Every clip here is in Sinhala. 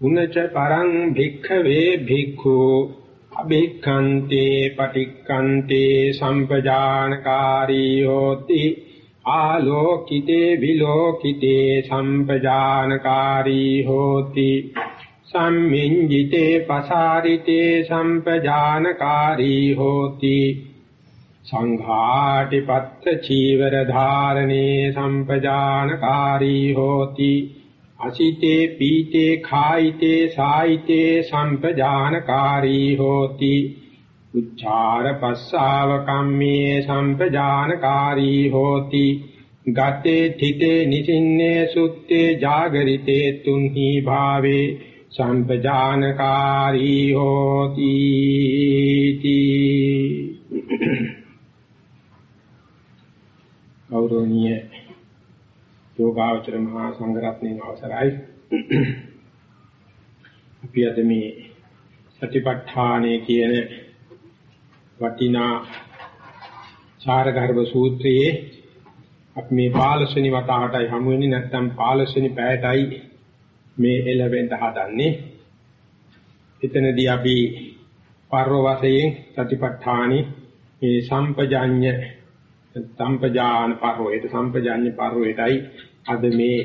උනච පරං භික්ඛවේ භික්ඛු අභික්ඛන්තේ පටික්ඛන්තේ සම්පජානකාරී හෝති ආලෝකිතේ විලෝකිතේ සම්පජානකාරී හෝති සම්මිඤ්ජිතේ පසාරිතේ සම්පජානකාරී හෝති සංඝාටිපත්ත චීවර ධාරණේ සම්පජානකාරී හෝති අසිතේ පීතේ කායිතේ සායිතේ සම්පජානකාරී හෝති උච්චාර පස්සාව කම්මේ සම්පජානකාරී හෝති ගතේ තිතේ නිසින්නේ සුත්තේ జాగරිතේ තුන්හි භාවේ සම්පජානකාරී හෝති කෞරෝණියේ යෝගාචර මහා සංඝරත්නයේ අවසරයි. අපි අද මේ සතිපට්ඨානය කියන වටිනා චාරගර්භ සූත්‍රයේ අපි මේ 15 වෙනි වතාවටයි හමු වෙන්නේ නැත්නම් 15 වෙනි පැයටයි මේ එළවෙන්න හදන්නේ. එතනදී අපි පර්ව වශයෙන් සතිපට්ඨානි මේ සම්පජාඤ්ඤ සම්පජාන පර්වයට සම්පජාඤ්ඤ පර්වයටයි අද මේ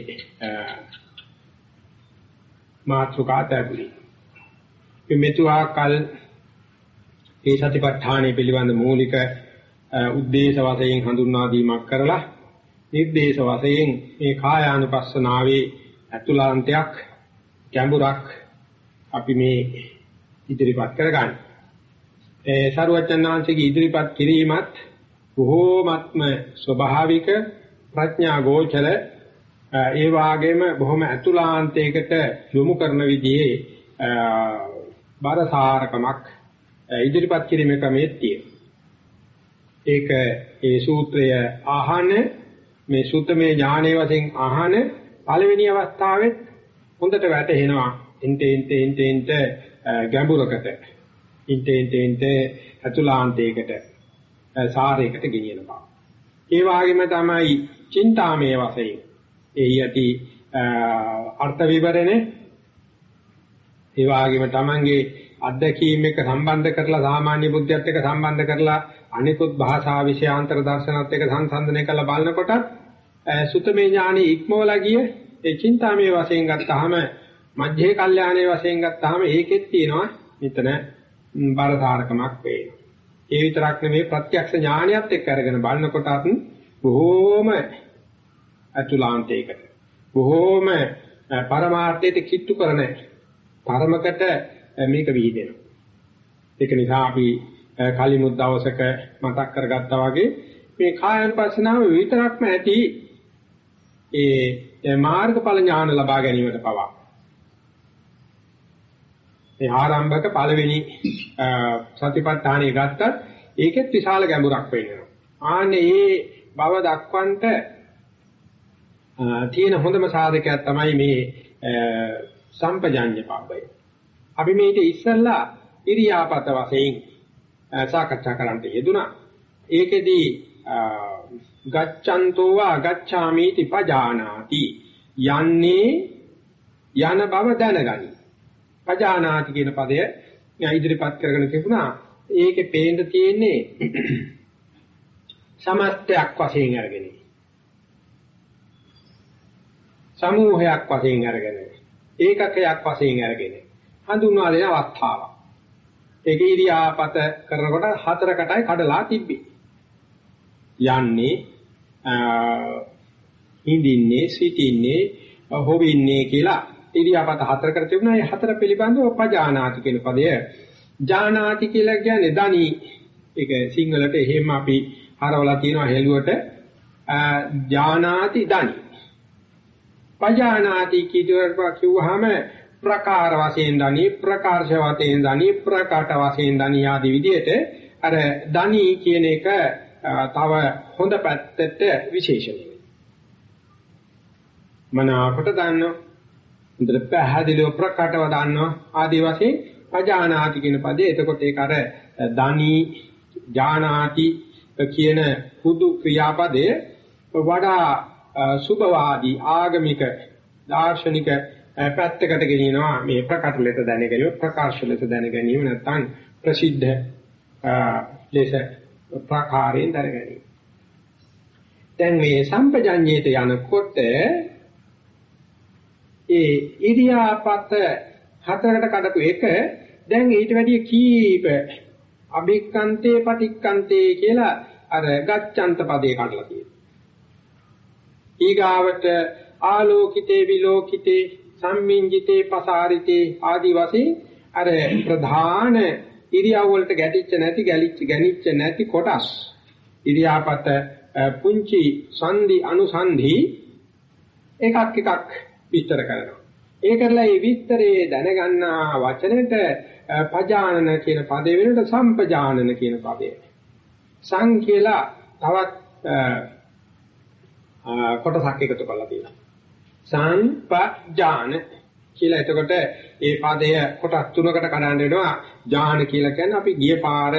මාතුකා තැබුණි. මෙතුහා කල් මේ සතිපට්ඨානය පිළිබඳ මූලික උද්දේශ වශයෙන් හඳුන්වා දීමක් කරලා නිර්දේශ වශයෙන් මේ කායානුපස්සනාවේ අතුලාන්තයක් ගැඹුරක් අපි මේ ඉදිරිපත් කරගන්න. ඒ සරුවචනාංශිකී ඉදිරිපත් කිරීමත් බොහෝමත්ම ස්වභාවික ප්‍රඥා ගෝචර ඒ වාගේම බොහොම අතුලාන්තයකට යොමු කරන විදිහේ බරසාරකමක් ඉදිරිපත් කිරීමේ ක්‍රමයේ තියෙනවා. ඒක ඒ සූත්‍රය ආහන මේ සූත්‍රමේ ඥානයේ වශයෙන් ආහන පළවෙනි අවස්ථාවෙත් හොඳට වැටහෙනවා. ඉන්ටේ ඉන්ටේ ඉන්ටේ ඉන්ටේ ගැඹුරකට ඉන්ටේ ඉන්ටේ ඉන්ටේ අතුලාන්තයකට සාරයකට ගෙනියන බව. ඒ වගේම තමයි චින්තාමේ වශයෙන් ඒ යටි අර්ථ විවරණේ ඒ වගේම තමන්ගේ අත්දැකීම් එක්ක සම්බන්ධ කරලා සාමාන්‍ය බුද්ධියත් එක්ක සම්බන්ධ කරලා අනිකුත් භාෂා විෂයාන්තර දර්ශනත් එක්ක සංසන්දනය කරලා බලනකොට සුතමේ ඥානෙ ඉක්මවලා ගිය ඒ චින්තාමේ වශයෙන් ගත්තාම මධ්‍යේ කල්යාණේ වශයෙන් ගත්තාම ඒකෙත් තියෙනවා මෙතන බරසාරකමක් වේනවා. ඒ විතරක් නෙමෙයි ප්‍රත්‍යක්ෂ ඥානියත් එක්ක අරගෙන බලනකොටත් බොහෝම අතුලාන්තයකට බොහෝම පරමාර්ථයට කිට්ටු කරන පරමකට මේක විහිදෙනවා. ඒක නිසා අපි කලිමුත් දවසක මතක් කරගත්තා වගේ මේ කායanusasanaව විතරක්ම ඇති ඒ මාර්ගඵල ඥාන ලබා ගැනීමට පවා මේ ආරම්භක පළවෙනි සතිපට්ඨානෙ ගත්තත් ඒකෙත් විශාල ගැඹුරක් වෙනවා. ආන්නේ ඒ බව දක්වන්නට තියෙන හොඳම සාධකයක් තමයි මේ සම්පජාඤ්ඤ පබ්බය. අපි මේක ඉස්සල්ලා ඉරියාපත වශයෙන් සාකච්ඡා කරන්න යෙදුනා. ඒකෙදී ගච්ඡන්තෝ වා ගච්ඡාමිති පජානාති යන්නේ යන බව දැනගනි. පජානාති කියන පදය ඉදිරිපත් කරගෙන තිබුණා. ඒකේ පේන්න තියෙන්නේ සමස්තයක් වශයෙන් අරගෙන සමූහයක් වශයෙන් අරගෙන ඒකකයක් වශයෙන් අරගෙන හඳුන්වා දෙන අවස්ථාවක්. ඒක ඉරියාපත කරනකොට හතරකටයි කඩලා තිබ්බේ. යන්නේ හිඳින්නේ සිටින්නේ හොවින්නේ කියලා ඉරියාපත හතරකට තිබුණා. ඒ හතර පිළිබඳව පජානාති කියන පදය ජානාති කියලා කියන්නේ දනි ඒක සිංහලට එහෙම අපි හරවලා තියෙනවා හෙළුවට ජානාති දනි පජානාති කියනවා කිව්වහම ප්‍රකාර වශයෙන් දනි ප්‍රකාශ වශයෙන් දනි ප්‍රකට වශයෙන් දනි ආදී විදිහට අර දනි කියන එක තව හොඳ පැත්තට විශේෂයි. මනාවට දන්නවා. හොඳට පැහැදිලිව ප්‍රකටව දන්නවා. ආදී වශයෙන් පජානාති කියන පදේ එතකොට ඒක අර දනි ජානාති කියන හුදු ක්‍රියාපදයේ වඩා සුභවාදී ආගමික දාර්ශනික පැත්තකට ගෙනියනවා මේ ප්‍රකට ලෙස දැන ගැනීම ප්‍රකාශ ලෙස දැන ගැනීම නැත්නම් ප්‍රසිද්ධ ලෙස ප්‍රකාරයෙන් දැන ගැනීම. දැන් මේ සම්පජඤ්ඤයට යනකොට ඒ ඉරියාපත හතරකට කඩපු එක දැන් ඊට වැඩිය කීප අභික්කන්තේ පටික්කන්තේ කියලා අර ගච්ඡන්ත පදේ කඩලා තියෙනවා. ඊගාවට ආලෝකිතේ විලෝකිතේ සම්මිංජිතේ පසාරිතේ ආදි වශයෙන් අර ප්‍රධාන ඉරියව් වලට ගැටිච්ච නැති ගැලිච්ච ගැනිච්ච නැති කොටස් ඉරියාපත පුංචි සංදි අනුසන්ධි එකක් එකක් විස්තර කරනවා. ඒ කරලා මේ විස්තරේ දැනගන්නා වචනෙට පජානන කියන පදේ වෙනකොට සම්පජානන කියන පදේ. සං කියලා තවත් කොටසක් එකතු කරලා තියෙනවා. සංපජාන කියලා එතකොට ඒ පදය කොටස් තුනකට කඩන්න වෙනවා. ඥාන කියලා කියන්නේ අපි ගිය පාර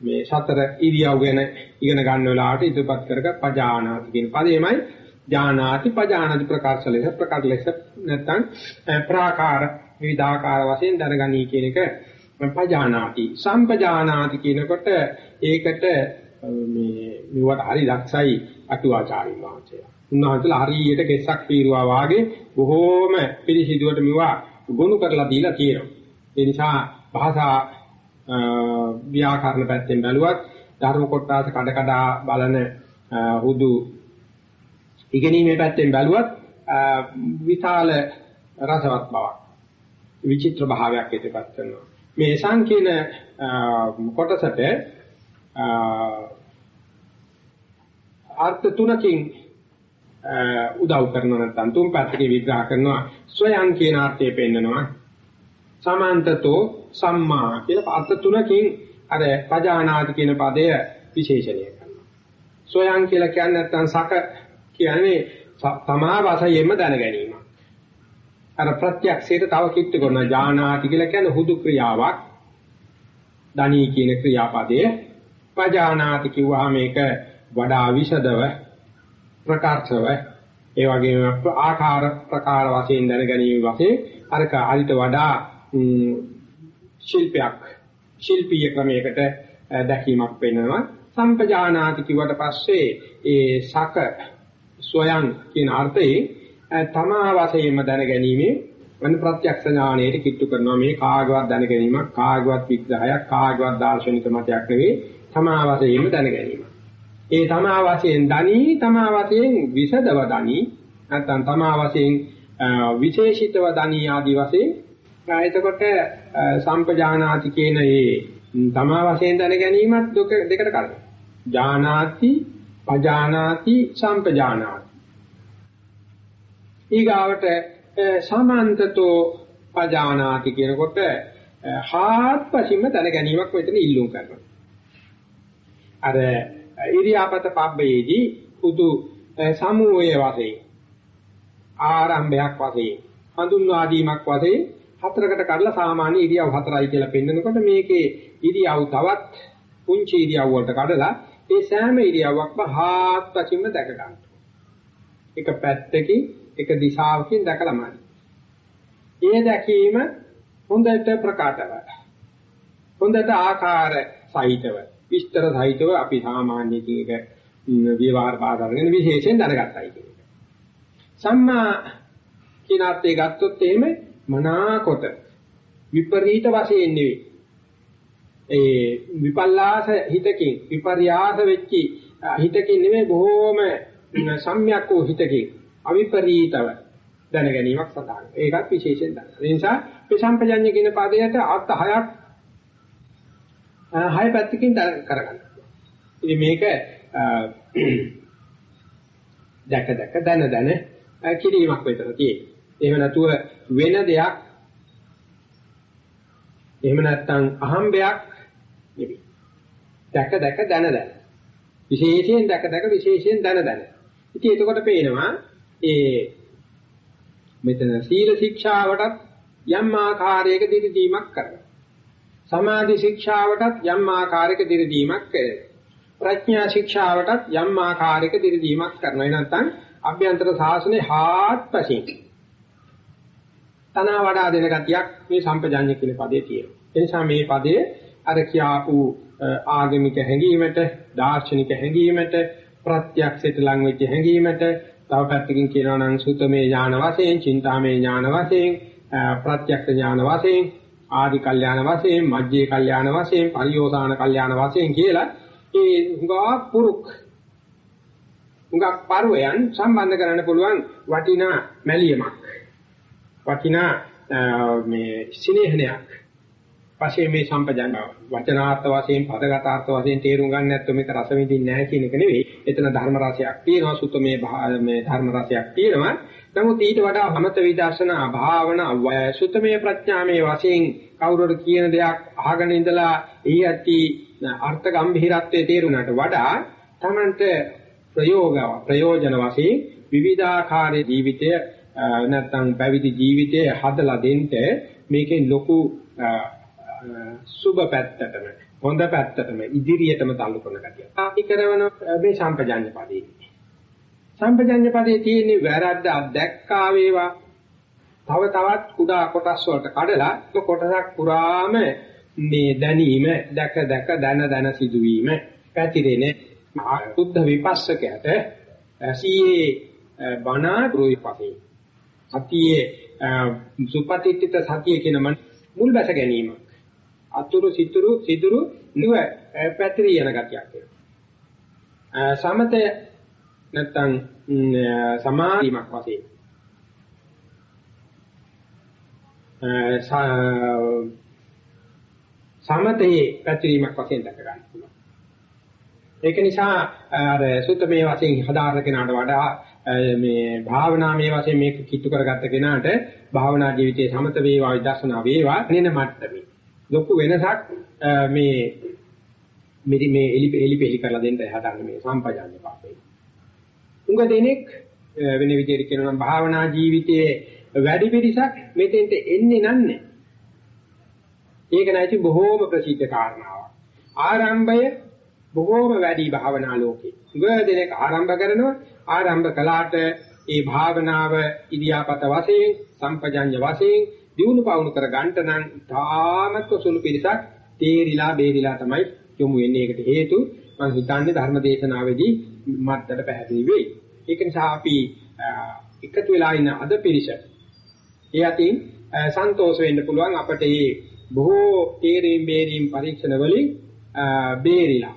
මේ සතර ඉරියව් ගැන ඉගෙන ගන්න වෙලාවට ඉදපත් කරග පජානාති කියන පදේමයි ඥානාති පජානාති ප්‍රකාශ ලෙස ප්‍රකාශ ලෙස නැත්නම් ප්‍රාකාර විවිධාකාර වශයෙන් දැනගනී කියන එක පජානාති සම්පජානාති කියනකොට ඒකට මේ මෙවට හරි දක්ෂයි අටුවාචාරින් වහන්සේලා. උන්වහන්සේලා හරියට කෙස්සක් පීරුවා වාගේ බොහෝම පිළිසිදුවට මෙවා ගොනු කරලා දීලා තියෙනවා. ඒ නිසා භාෂා ව්‍යාකරණ පැත්තෙන් බැලුවත් ධර්ම කොටස කඩ කඩ බලන හුදු ඉගෙනීමේ පැත්තෙන් බැලුවත් විශාල රසවත් බවක් විචිත්‍ර භාවයක් ඉදපත් කරනවා. මේ සංකීර්ණ කොටසට අර්ථ තුනකින් උදව් කරනවා නැත්නම් තුන් පැත්තකින් විග්‍රහ කරනවා ස්වයං කියන අර්ථය පෙන්නනවා සමාන්තතෝ සම්මා කියලා අර්ථ තුනකින් අර පජානාති කියන පදය විශේෂණය කරනවා ස්වයං කියලා කියන්නේ නැත්නම් සක කියන්නේ තමා වශයෙන්ම දැන ගැනීම අර ප්‍රත්‍යක්ෂයට තව කිට්ටු කරන ඥානාති කියලා කියන්නේ හුදු ක්‍රියාවක් දණී කියන ක්‍රියාපදයේ පජානාති කිව්වහම මේක වඩා විෂදව ප්‍රකාශව ඒ වගේම ආකාර ප්‍රකාර වශයෙන් දැන ගැනීම වශයෙන් අරක අරිට වඩා ශිල්පයක් ශිල්පීය ක්‍රමයකට දැකීමක් වෙනවා. සම්පජානාති කිව්වට පස්සේ ඒ සක ස්වයං කියන අර්ථයේ තමා වශයෙන්ම දැන ගැනීමේ වෙන ප්‍රත්‍යක්ෂ ඥාණයට කිට්ටු කරනවා. මේ කාගවත් දැන ගැනීමක් කාගවත් විග්‍රහයක් කාගවත් දාර්ශනික මතයක් නෙවෙයි. තමා වශයෙන්ම දැන ගැනීම. ඒ තමා වශයෙන් දනි තමා වශයෙන් විසදව දනි නැත්නම් තමා වශයෙන් විශේෂිතව දනි ආදි වශයෙන් එතකොට සම්පජානාති කියන ඒ තමා වශයෙන් දැන ගැනීමත් දෙකට කරනවා. ජානාති, පජානාති, සම්පජානාති. ඊගාවට සමන්තතෝ පජානාති කියනකොට හාත්පසින්ම දැන ගැනීමක් මෙතන ඉල්ලුම් කරනවා. අර ඉරියාපත පබ්බේදී පුදු සමූහය වශයෙන් ආරම්භයක් වශයෙන් හඳුන්වා දීමක් වශයෙන් හතරකට කඩලා සාමාන්‍ය ඉරියව් හතරයි කියලා පෙන්නකොට මේකේ ඉරියව් තවත් පුංචි ඉරියව් වලට කඩලා ඒ සෑම ඉරියව්වක්ම හාත්පසින්ම දැක ගන්න. එක පැත්තකින් එක දිශාවකින් දැකලාමයි. ඒ දැකීම හොඳට ප්‍රකටව. හොඳට ආකාර සහිතව විස්තර සහිතව අපි සාමාන්‍ය කීක විවහාර පාඩගෙන විශේෂයෙන් දැනගත්තයි කියන එක. සම්මා කියන අර්ථය ගත්තොත් එහෙම මනාකොට විපරීත වශයෙන් නෙවෙයි. ඒ විපල්ලාස හිතකින් විපර්යාස වෙච්චි හිතකින් නෙවෙයි බොහෝම සම්‍යක් වූ හිතකින් අවිපරීතව දැන ගැනීමක් සඳහන්. ඒකත් විශේෂයෙන් දැන. ඒ නිසා ප්‍රසම්පජඤ්ඤ කියන පදයට අර්ථ හයක් හය පැත්තකින් කරගන්න. ඉතින් මේක දැක දැක දන දන කිරීමක් විතර තියෙන්නේ. එහෙම නැතුව වෙන දෙයක් එහෙම නැත්නම් අහම්බයක් නෙවෙයි. දැක දැක දන දන. විශේෂයෙන් දැක දැක විශේෂයෙන් දන දන. ඉතින් එතකොට පේනවා ඒ මෙතන සීල ශික්ෂාවටත් යම් ආකාරයක දිරිදීමක් කරනවා. සමාධි ශික්ෂාවටත් යම් ආකාරයක දිරිදීමක් කරනවා. ප්‍රඥා ශික්ෂාවටත් යම් ආකාරයක දිරිදීමක් කරනවා. ඒ නැත්නම් අභ්‍යන්තර සාසනේ හාත්පසින් තනවා වඩා දෙන ගතියක් මේ සම්පජාඤ්ඤ කියන පදේ තියෙනවා. ඒ නිසා මේ පදයේ අර කියාපු ආගමික හැඟීමට, දාර්ශනික හැඟීමට, ප්‍රත්‍යක්ෂයට ලං වෙච්ච හැඟීමට, තව පැත්තකින් කියනවා නම් සුතමේ ඥාන වශයෙන්, චින්තාමේ ඥාන වශයෙන්, ප්‍රත්‍යක්ෂ ඥාන වශයෙන්, ආදි කල්යාණ වශයෙන්, මජ්ජේ කල්යාණ වශයෙන්, පරියෝසాన කල්යාණ වශයෙන් කියලා ඒ හුඟා පුරුක් හුඟක් පරුවයන් සම්බන්ධ කරන්න පුළුවන් වටිනා මැලියමක්. වටිනා මේ සිනේහනයක් පස්සේ මේ සම්පජන්ව වචනාර්ථ වශයෙන් පදගතාර්ථ වශයෙන් තේරුම් ගන්න නැත්නම් මේක රස විඳින්නේ නැහැ කියන එක නෙවෙයි. එතන ධර්ම රසයක් තියෙනවා සුතමේ මේ ධර්ම රසයක් තියෙනවා. නමුත් ඊට වඩා සමත විදර්ශනා භාවනා සුතමේ ප්‍රඥාමේ වශයෙන් කවුරුර කියන දෙයක් අහගෙන ඉඳලා එහි ඇති අර්ථ ගැඹිරත්වයේ තේරුණාට වඩා තමන්ට ප්‍රයෝග ප්‍රයෝජන වශයෙන් විවිධාකාරයේ ජීවිතය නැත්නම් පැවිදි ජීවිතය හදලා දෙන්න මේකෙන් ලොකු සුබ පැත්තටම හොඳ පැත්තටම ඉදිරියටම තල්ලු කරන ගතිය. අපි කරන මේ සම්පජඤ්ඤ පදේ. සම්පජඤ්ඤ පදේ තියෙන වැරද්ද අධ්‍යක්කා වේවා. තව තවත් කුඩා කොටස් වලට කඩලා ඒ කොටසක් පුරාම මේ දැනීම දැක දැක දන දන සිදුවීම පැතිරෙන සුද්ධ විපස්සකයට සීයේ බණා ගෘහිපතේ සතියේ සුපතිත්‍ිත සතිය කියන මුල් බැස ගැනීම අතුරු සිතුරු සිදුරු නුව පැතිරී යන ගතියක් එනවා. සමතය නැත්තම් සමාධිමක් වශයෙන් සමතේ පැතිරීමක් වශයෙන් දක්ව ගන්න පුළුවන්. ඒක නිසා අර සුත්තමේ වශයෙන් හදාarන කෙනාට වඩා මේ භාවනාමය වශයෙන් මේක කිට්ටු කරගත්ත කෙනාට භාවනා ජීවිතයේ සමත වේවා විදර්ශනා වේවා නින මට්ටමේ ලොකු වෙනසක් මේ මෙදි මේ එලි එලි පෙලි කරලා දෙන්න හදන්නේ මේ සම්පජාන්‍ය පාපේ. උඟ දෙනෙක් වෙන විදිහට කියනවා නම් භාවනා ජීවිතයේ වැඩි පිරිසක් මෙතෙන්ට එන්නේ නැහැ. ඒක නැති බොහෝම ප්‍රසිද්ධ කාරණාවක්. ආරම්භය බොහෝම වැඩි භාවනා ලෝකේ. උඟ දෙනෙක් ආරම්භ කරනවා ආරම්භ කළාට ඒ භාවනාව ඉදියාපත වශයෙන් සම්පජාන්‍ය වශයෙන් දිනු පවුණු කර ගන්නට නම් තාමත්ව සුළු පිළිසක් තේරිලා බේරිලා තමයි යොමු වෙන්නේ. ඒකට හේතු මම හිතන්නේ ධර්ම දේශනාවේදී මත්තට පැහැදිලි වෙයි. ඒක නිසා අපි එකතු වෙලා ඉන්න අද පිළිස ඒ අතින් සන්තෝෂ වෙන්න පුළුවන් අපට මේ බොහෝ තේරීම් බේරීම් පරීක්ෂණ වලින් බේරිලා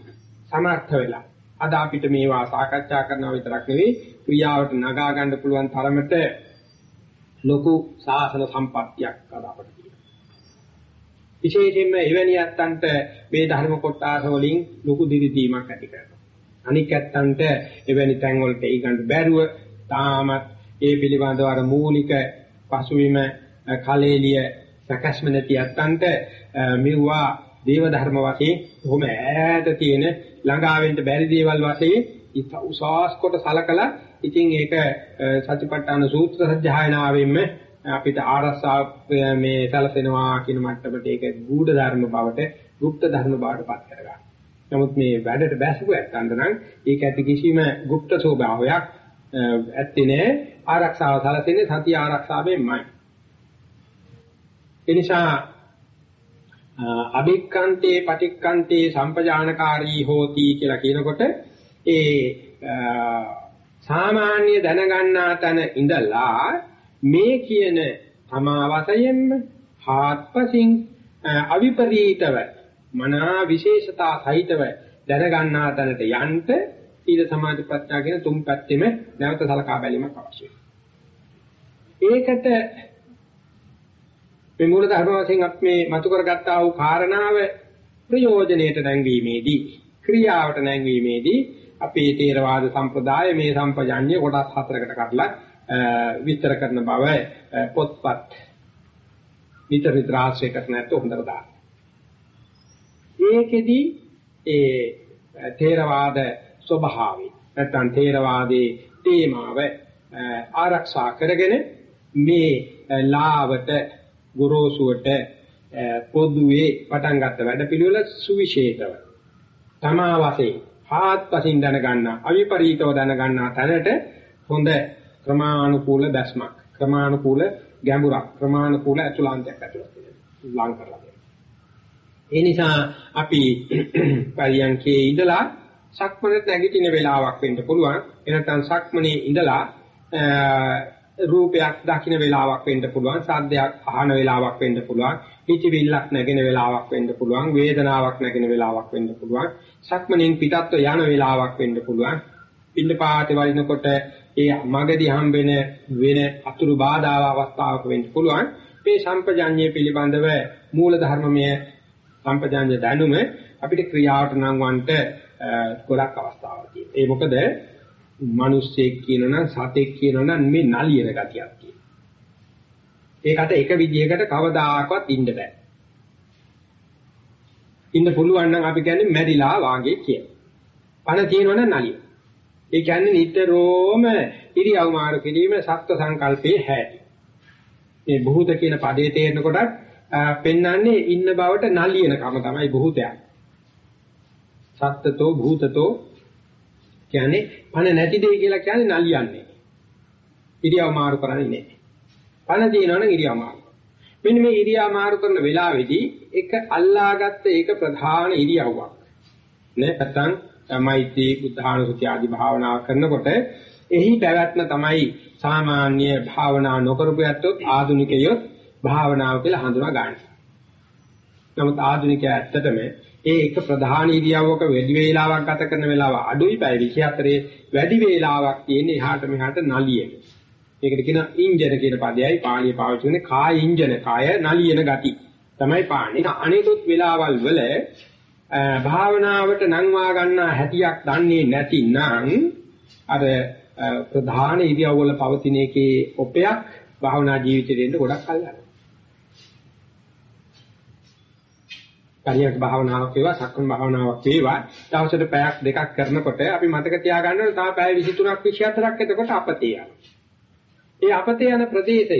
සමර්ථ වෙලා අද අපිට මේවා සාකච්ඡා කරනවා විතරක් නෙවෙයි ක්‍රියාවට නගා ගන්න පුළුවන් තරමට ලොකු සාසන සම්පත්තියක් අද අපිට තියෙනවා. විශේෂයෙන්ම එවැනි ඇත්තන්ට මේ ධර්ම කොටස වලින් ලොකු දිරිදීමක් ඇති කරනවා. අනික් ඇත්තන්ට එවැනි තැන් වලට ඒකට බැරුව තාමත් ඒ පිළිබඳව අර මූලික පසුවිම කලෙලිය සැකස්ම නැති ඇත්තන්ට මෙවුවා දේව ධර්ම වශයෙන් කොහොම ඈත තියෙන ළඟාවෙන්න බැරි දේවල් වශයෙන් උසස් කොට සලකලා ඉතින් ඒක සතිපට්ඨාන සූත්‍ර සත්‍යයනාවෙන්ම අපිට ආරස්සා මේ සැලසෙනවා කියන මට්ටමට ඒක ගුඪ ධර්ම බවට, গুপ্ত ධර්ම බවට පත් කරගන්න. නමුත් මේ වැඩට බැසුව ඇත්තන්ට නම් ඒක ඇති කිසිම গুপ্ত ස්වභාවයක් ඇත්තේ නෑ. ආරක්ෂාව සැලසෙන්නේ සතිය ආරක්ෂාවෙන්මයි. ඒ නිසා අභික්කන්තේ පටික්කන්තේ සම්පජානකාරී හෝති කියලා කියනකොට ඒ සාමාන්‍ය දැනගන්නා තැන ඉඳලා මේ කියන තමා වශයෙන්ම හාත්පසින් අවිපරීතව මනා විශේෂතා සහිතව දැනගන්නා තැනට යන්න සීල සමාධි ප්‍රඥා කියන තුන් පැත්තෙම නැවත සලකා බැලීමක් අවශ්‍යයි. ඒකට මේ මූල ධර්ම වශයෙන් අපි මේ මතු කරගත්තා වූ කාරණාව ප්‍රයෝජනෙට නැංවීමේදී ක්‍රියාවට නැංවීමේදී අපේ තේරවාද සම්ප්‍රදාය මේ සම්පජඤ්ඤය කොටස් හතරකට කඩලා විස්තර කරන බව පොත්පත් විතර විතර ආශ්‍රය කරන ඇත්ත හොඳට දාන්න. ඒකෙදි ඒ තේරවාද ස්වභාවය නැත්නම් තේරවාදී තේමාව ආරක්ෂා කරගෙන මේ ලාවට ගොරෝසුවට පොදුවේ පටන් ගත්ත වැඩපිළිවෙල සුවිශේෂව තමා වශයෙන් හාත්පසින් දැන ගන්නා අවිපරීතව දැන ගන්නා තැනට හොඳ ක්‍රමානුකූල දැස්මක් ක්‍රමානුකූල ගැඹුරක් ක්‍රමානුකූල අතුලාන්තයක් ඇතුළත් වෙනවා ලං කරලා ඒ නිසා අපි පරියන්කේ ඉඳලා සක්මනට නැගිටින වෙලාවක් වෙන්න පුළුවන්. එනකන් සක්මනේ ඉඳලා රූපයක් දකින්න වෙලාවක් වෙන්න පුළුවන් සාද්දයක් අහන වෙලාවක් වෙන්න පුළුවන් හිතවිල්ලක් නැගෙන වෙලාවක් වෙන්න පුළුවන් වේදනාවක් නැගෙන වෙලාවක් වෙන්න පුළුවන්. සක්මණෙන් පිටත්ව යන වෙලාවක් වෙන්න පුළුවන්. පින්න පාතේ වරිනකොට ඒ මගදී හම්බෙන වෙන අතුරු බාධා අවස්ථාවක වෙන්න පුළුවන්. මේ සම්පජාඤ්ඤය පිළිබඳව මූල ධර්මමය සම්පජාඤ්ඤ දැනුම අපිට ක්‍රියාවට නම් වන්ට ගොඩක් අවස්ථාවක් තියෙනවා. ඒ මොකද මිනිස්සෙක් කියනනම් සතෙක් කියනනම් මේ නලියන ගතියක් තියෙනවා. ඒකට එක විදිහකට කවදාකවත් ඉන්න බෑ. ඉන්න පුළුවන් නම් අපි කියන්නේ මැරිලා වාගේ කියන. පණ තියෙනවනම් නලිය. ඒ කියන්නේ නිතරම ඉරියව් මාරු කිරීම සත්ව සංකල්පයේ හැටි. මේ භූත කියන පදේ තේරෙනකොටත් පෙන්වන්නේ ඉන්න බවට නලියන කම තමයි භූතයක්. සත්ත්වතෝ භූතතෝ කියන්නේ පණ නැති දෙය කියලා කියන්නේ නලියන්නේ. ඉරියව් මාරු කරන්නේ නැහැ. පණ තියෙනවනම් ඉරියව් මාරු. මෙන්න මේ ඉරියා මාරු කරන වෙලාවේදී එක අල්ලාගත්ත ඒක ප්‍රධාන ඉරියව්වක්. නේ නැත්නම් මෛත්‍රී බුද්ධානුසති ආදි භාවනා කරනකොට එහි පැවැත්ම තමයි සාමාන්‍ය භාවනා නොකරපු යත්තොත් ආධුනිකයොත් භාවනාව කියලා හඳුනා ගන්න. නමුත් ආධුනිකයා ඇත්තටම ඒ එක ප්‍රධාන ඉරියව්වක වැඩි වේලාවක් ගත කරන වෙලාව අඩුයි පැය 24 වැඩි වේලාවක් තියෙන එහාට මෙහාට නලියෙන. ඒකට කියන ඉන්ජන කියන පදයයි පාළිය පාවිච්චි කරන්නේ කාය ඉන්ජන කාය නලියන ගති තමයි පාන්නේ. අනිකුත් වෙලාවල් වල භාවනාවට නංවා ගන්නා හැටියක් දන්නේ නැතිනම් අර ප්‍රධාන ඉරියව් වල පවතින එකේ ඔපයක් භාවනා ජීවිතේට ගොඩක් කල් යනවා. පරියක් භාවනාවක් වේවා සක්මන් භාවනාවක් වේවා දවසට පැයක් දෙකක් කරනකොට අපි මතක තියාගන්න ඕනේ තා පැය 23ක් 24ක් එතකොට අපතේ යනවා. ඒ අපතේ යන ප්‍රදේශය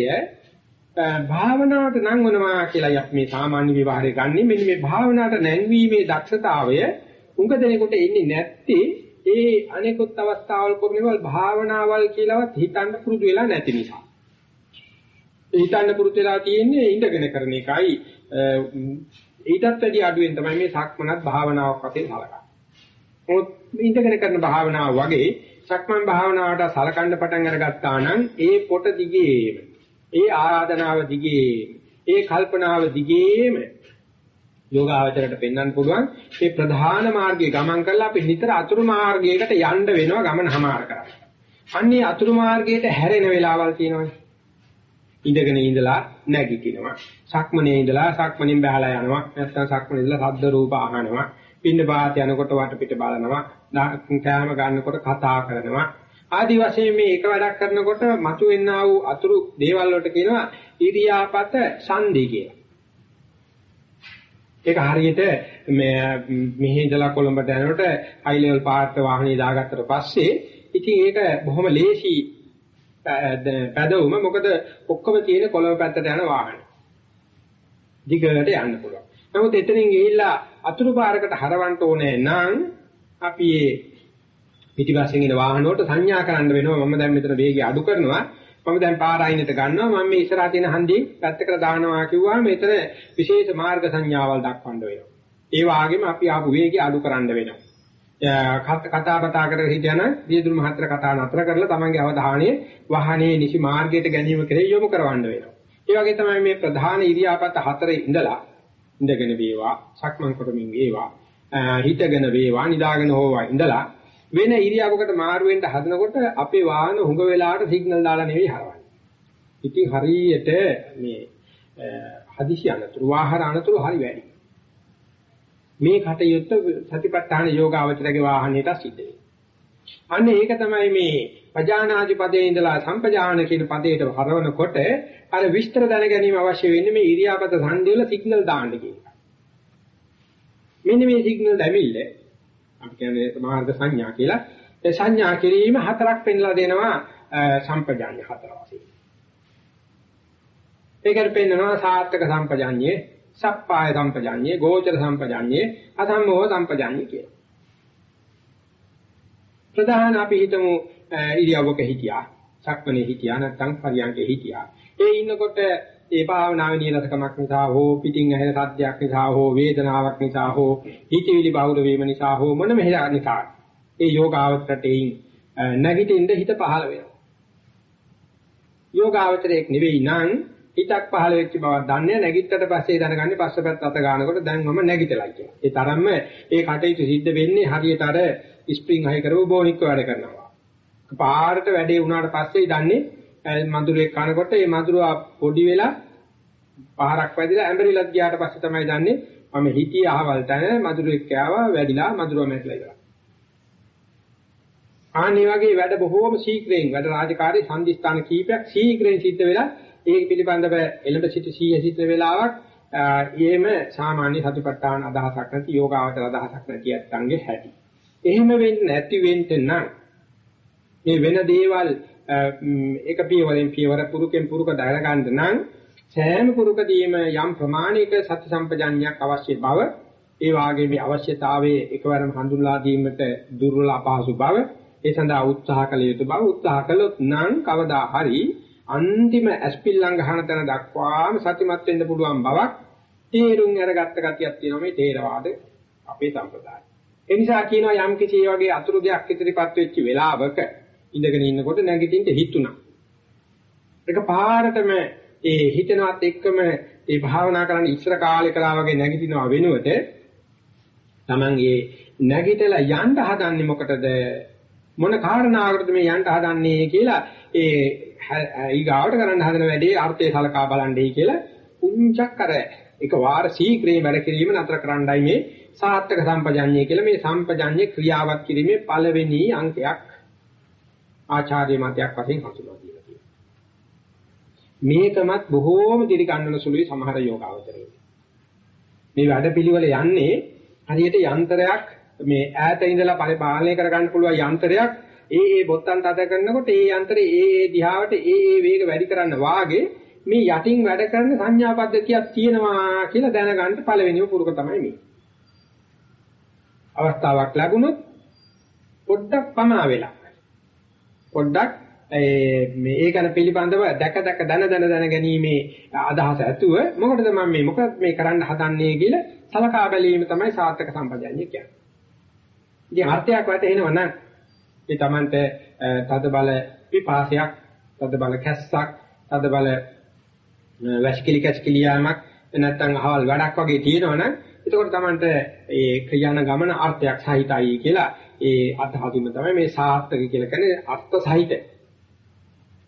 භාවනාවට නම් වෙනවා කියලා අපි මේ සාමාන්‍ය විවහාරය ගන්නෙ මෙන්න මේ භාවනාවට නැංවීමේ දක්ෂතාවය උඟ දෙනකොට ඉන්නේ නැත්තේ ඒ අනෙකුත් අවස්ථාවල් කරනවල් භාවනාවල් කියලාවත් හිතන්න පුරුදු වෙලා නැති නිසා. හිතන්න පුරුදු වෙලා තියෙන්නේ ඉඳගෙන කරන එකයි ඊටත් වැඩි අඩුවෙන් තමයි මේ සක්මනත් භාවනාවක් වශයෙන් සලකන්නේ. මොකද ඉඳගෙන කරන භාවනාව වගේ සක්මන් භාවනාවට සලකන්න පටන් අරගත්තා නම් ඒ පොට දිගේම ඒ ආරාධනාව දිගේම ඒ කල්පනාව දිගේම යෝගාවචරයට පෙන්වන්න පුළුවන් මේ ප්‍රධාන මාර්ගයේ ගමන් කරලා අපි නිතර අතුරු මාර්ගයකට යන්න වෙනවා ගමන හමාර කරන්න. අන්නේ අතුරු මාර්ගයට හැරෙන වෙලාවල් තියෙනවානේ. ඉඳගෙන ඉඳලා නැගිටිනවා. සක්මනේ ඉඳලා සක්මනින් බහලා යනවා. නැත්නම් සක්මනේ ඉඳලා ශබ්ද රූප අහනවා. පින්න පාත යනකොට වටපිට බලනවා. කෑම ගන්නකොට කතා කරනවා. ආදි වශයෙන් මේ එක වැඩක් කරනකොට මතුවෙනා වූ අතුරු දේවල් වලට කියනවා ඉරියාපත සංදි කියලා. ඒක හරියට මේ මෙහි ඉඳලා කොළඹට යනකොට හයි ලෙවල් පාර්ට වාහනේ දාගත්තට පස්සේ ඉතින් ඒක බොහොම ලේසි පැදවුම මොකද ඔක්කොම තියෙන කොළඹ පැත්තට යන වාහන. දිගට යන්න පුළුවන්. නමුත් එතනින් ගිහිල්ලා අතුරු පාරකට හරවන්න ඕනේ නම් අපි මේ පිටිපස්සෙන් එන වාහන වලට සංඥා කරන්න වෙනවා. මම දැන් මෙතන වේගය අඩු කරනවා. මම දැන් පාර අයිනට ගන්නවා. මම මේ ඉස්සරහා තියෙන හන්දියෙන් පැත්තකට දානවා කිව්වම මෙතන විශේෂ මාර්ග සංඥාවල් දක්වන්න වෙනවා. ඒ වගේම අපි ආපු වේගය අඩු කරන්න වෙනවා. කතා බතා කර හිටියන දියදුරු මහත්තර කතා නතර කරලා තමන්ගේ අවධානය වාහනේ නිසි මාර්ගයට ගැනීම කෙරෙහි යොමු කරවන්න වෙනවා. ඒ වගේ තමයි මේ ප්‍රධාන ඉරියාපත හතරේ ඉඳලා ඉඳගෙන වේවා සක්මන් කරමින් වේවා හිතගෙන වේවා නිදාගෙන හෝවා ඉඳලා වෙන ඉරියව්වකට මාරු වෙන්න හදනකොට අපේ වාහන හුඟ වෙලාවට සිග්නල් දාලා නෙවෙයි හරවන්නේ. ඉතින් හරියට මේ හදිසි අනතුරු වාහන අනතුරු හරි වැඩි. මේ කටයුත්ත සතිපට්ඨාන යෝගාවචරගේ වාහනයට සිද්ධ වෙනවා. අන්න ඒක තමයි මේ පජානාදි පදේ ඉඳලා සම්පජාන කියන පදයට හරවනකොට අර විස්තර දැන ගැනීම අවශ්‍ය වෙන්නේ මේ ඉරියාපත සංදි වල සිග්නල් දාන්න කියන එක. මෙන්න මේ සිග්නල් දැමිල්ල අපි කියන්නේ සමාර්ථ සංඥා කියලා. ඒ සංඥා කිරීම හතරක් පෙන්ලා දෙනවා සම්පජාන්‍ය හතර වශයෙන්. ඒකට පෙන්නනවා සාර්ථක සම්පජාන්‍යේ, සප්පාය සම්පජාන්‍යේ, ගෝචර සම්පජාන්‍යේ, අසම්මෝහ සම්පජාන්‍යේ කියලා. ප්‍රධාන අපි හිතමු ඉරියව්වක හිටියා. සක්මනේ හිටියා නැත්නම් පරියන්කේ හිටියා. ඒ ඉන්නකොට ඒ භාවනාවේ නිරතකමක් නිසා හෝ පිටින් ඇහෙන සද්දයක් නිසා හෝ වේදනාවක් නිසා හෝ හිතවිලි බහුල වීම නිසා හෝ මොනම හේතුවක් නිසා ඒ යෝගාවචරයෙන් නැගිටින්න හිත පහළ වෙනවා. යෝගාවචරයක් නෙවෙයි නම් හිතක් පහළ වෙච්ච බවක් දන්නේ නැගිට්ටට පස්සේ දැනගන්නේ පස්සපැත්ත අත ගන්නකොට දැන් මම නැගිටලා කියලා. ඒ තරම්ම ඒ කටයුතු සිද්ධ වෙන්නේ හරියට අර ස්ප්‍රින්ග් හයි කරව බෝනික්ක වැඩ කරනවා. පාරට වැඩේ වුණාට පස්සේ දන්නේ මඳුරේ කනකොට ඒ මඳුරා පොඩි වෙලා පහරක් වැදිලා ඇඹරිලත් ගියාට පස්සේ තමයි දන්නේ මම හිටියේ අහවල් තැන මඳුරෙක් කෑවා වැඩිලා මඳුරා මැරිලා ඉවරයි. ආනි වගේ වැඩ බොහෝම ශීක්‍රයෙන් වැඩ රාජකාරී සංදිස්ථාන කීපයක් ශීක්‍රයෙන් සිද්ධ වෙලා ඒක පිළිබඳව එළඹ සිට 100 සිට වෙලාවක් ඊෙම සාමාන්‍ය සතිපට්ඨාන අදහසක් නැති යෝගාවතර අදහසක් නැති යත්තන්ගේ හැටි. එහෙම වෙන්නේ නැති වෙන්න නම් මේ වෙන දේවල් එක පියවරෙන් පියවර පුරුකෙන් පුරුක දාර ගන්න නම් සෑම පුරුකදීම යම් ප්‍රමාණික සති සම්පජාඤ්ඤයක් අවශ්‍ය බව ඒ වාගේ මේ අවශ්‍යතාවයේ එකවරම හඳුන්වා දීමට දුර්වල අපහසු බව ඒ සඳහා උත්සාහ කළ යුතු බව උත්සාහ කළොත් නම් කවදා හරි අන්තිම ඇස්පිල්ලම් ගහන තැන දක්වාම සතිමත් වෙන්න පුළුවන් බවක් තේරුම් අරගත්ත ගතියක් තියෙනවා මේ තේරවාද අපේ සම්ප්‍රදාය. ඒ නිසා කියනවා යම් කිසි වගේ අතුරු දෙයක් ඉදිරිපත් වෙච්ච වෙලාවක ඉඳගෙන ඉන්නකොට නැගිටින්න හිතුණා. ඒක පාරටම ඒ හිතනවත් එක්කම ඒ භාවනා කරන්න ඉස්සර කාලේ කළා වගේ නැගිටිනවා වෙනුවට Taman ඒ නැගිටලා යන්න හදන්නේ මොකටද මොන කාරණාවකටද මේ යන්න හදන්නේ කියලා ඒ ඊගාවට කරන්න හදන වැඩේ අර්ථය සලකා බලන්නයි කියලා උන්චක් අර එක වාර සීක්‍රේ වැඩ කිරීම නතර කරන්නයි මේ සාත්තක සම්පජඤ්ඤය කියලා මේ සම්පජඤ්ඤේ ක්‍රියාවත් කිරීමේ පළවෙනි අංකයක් ආචාර්ය මතයක් වශයෙන් හසුරුවා දීලා තියෙනවා. මේකමත් බොහෝම දිරි ගන්නන සුළුයි සමහර යෝගාවචරයේ. මේ වැඩපිළිවෙල යන්නේ හරියට යන්ත්‍රයක් මේ ඈත ඉඳලා පාලනය කරගන්න පුළුවන් යන්ත්‍රයක් ඒ ඒ බොත්තම් තද කරනකොට ඒ යන්ත්‍රේ ඒ ඒ දිහාවට ඒ ඒ වේග වැඩි කරන්න වාගේ මේ යටින් වැඩ කරන සංඥා පද්ධතියක් තියෙනවා කියලා දැනගන්න පළවෙනිම පුරුක තමයි මේ. අවස්ථාවක් ලැබුණොත් පොඩ්ඩක් පමා වෙලා පොඩ්ඩක් මේ ඒ ගැන පිළිබඳව දැක දැක දන දන දන ගැනීමේ අදහස ඇතුව මොකටද මම මේ මොකක්ද මේ කරන්න හදන්නේ කියලා සලකා බැලීම තමයි සාර්ථක සම්පජාඤ්ඤය කියන්නේ. ඉතින් අර්ථයක් වැටෙනවා නම් ඒ Tamante තද බල විපාසයක්, තද බල කැස්සක්, තද බල වැස්කිලි කැස්කිලි යාමක් නැත්නම් අහවල් වැඩක් වගේ තියෙනවනම් එතකොට Tamante ඒ ක්‍රියාන ගමන අර්ථයක් සහිතයි කියලා ඒ අදහසින්ම තමයි මේ සාර්ථක කියලා කියන්නේ අර්ථ සහිත.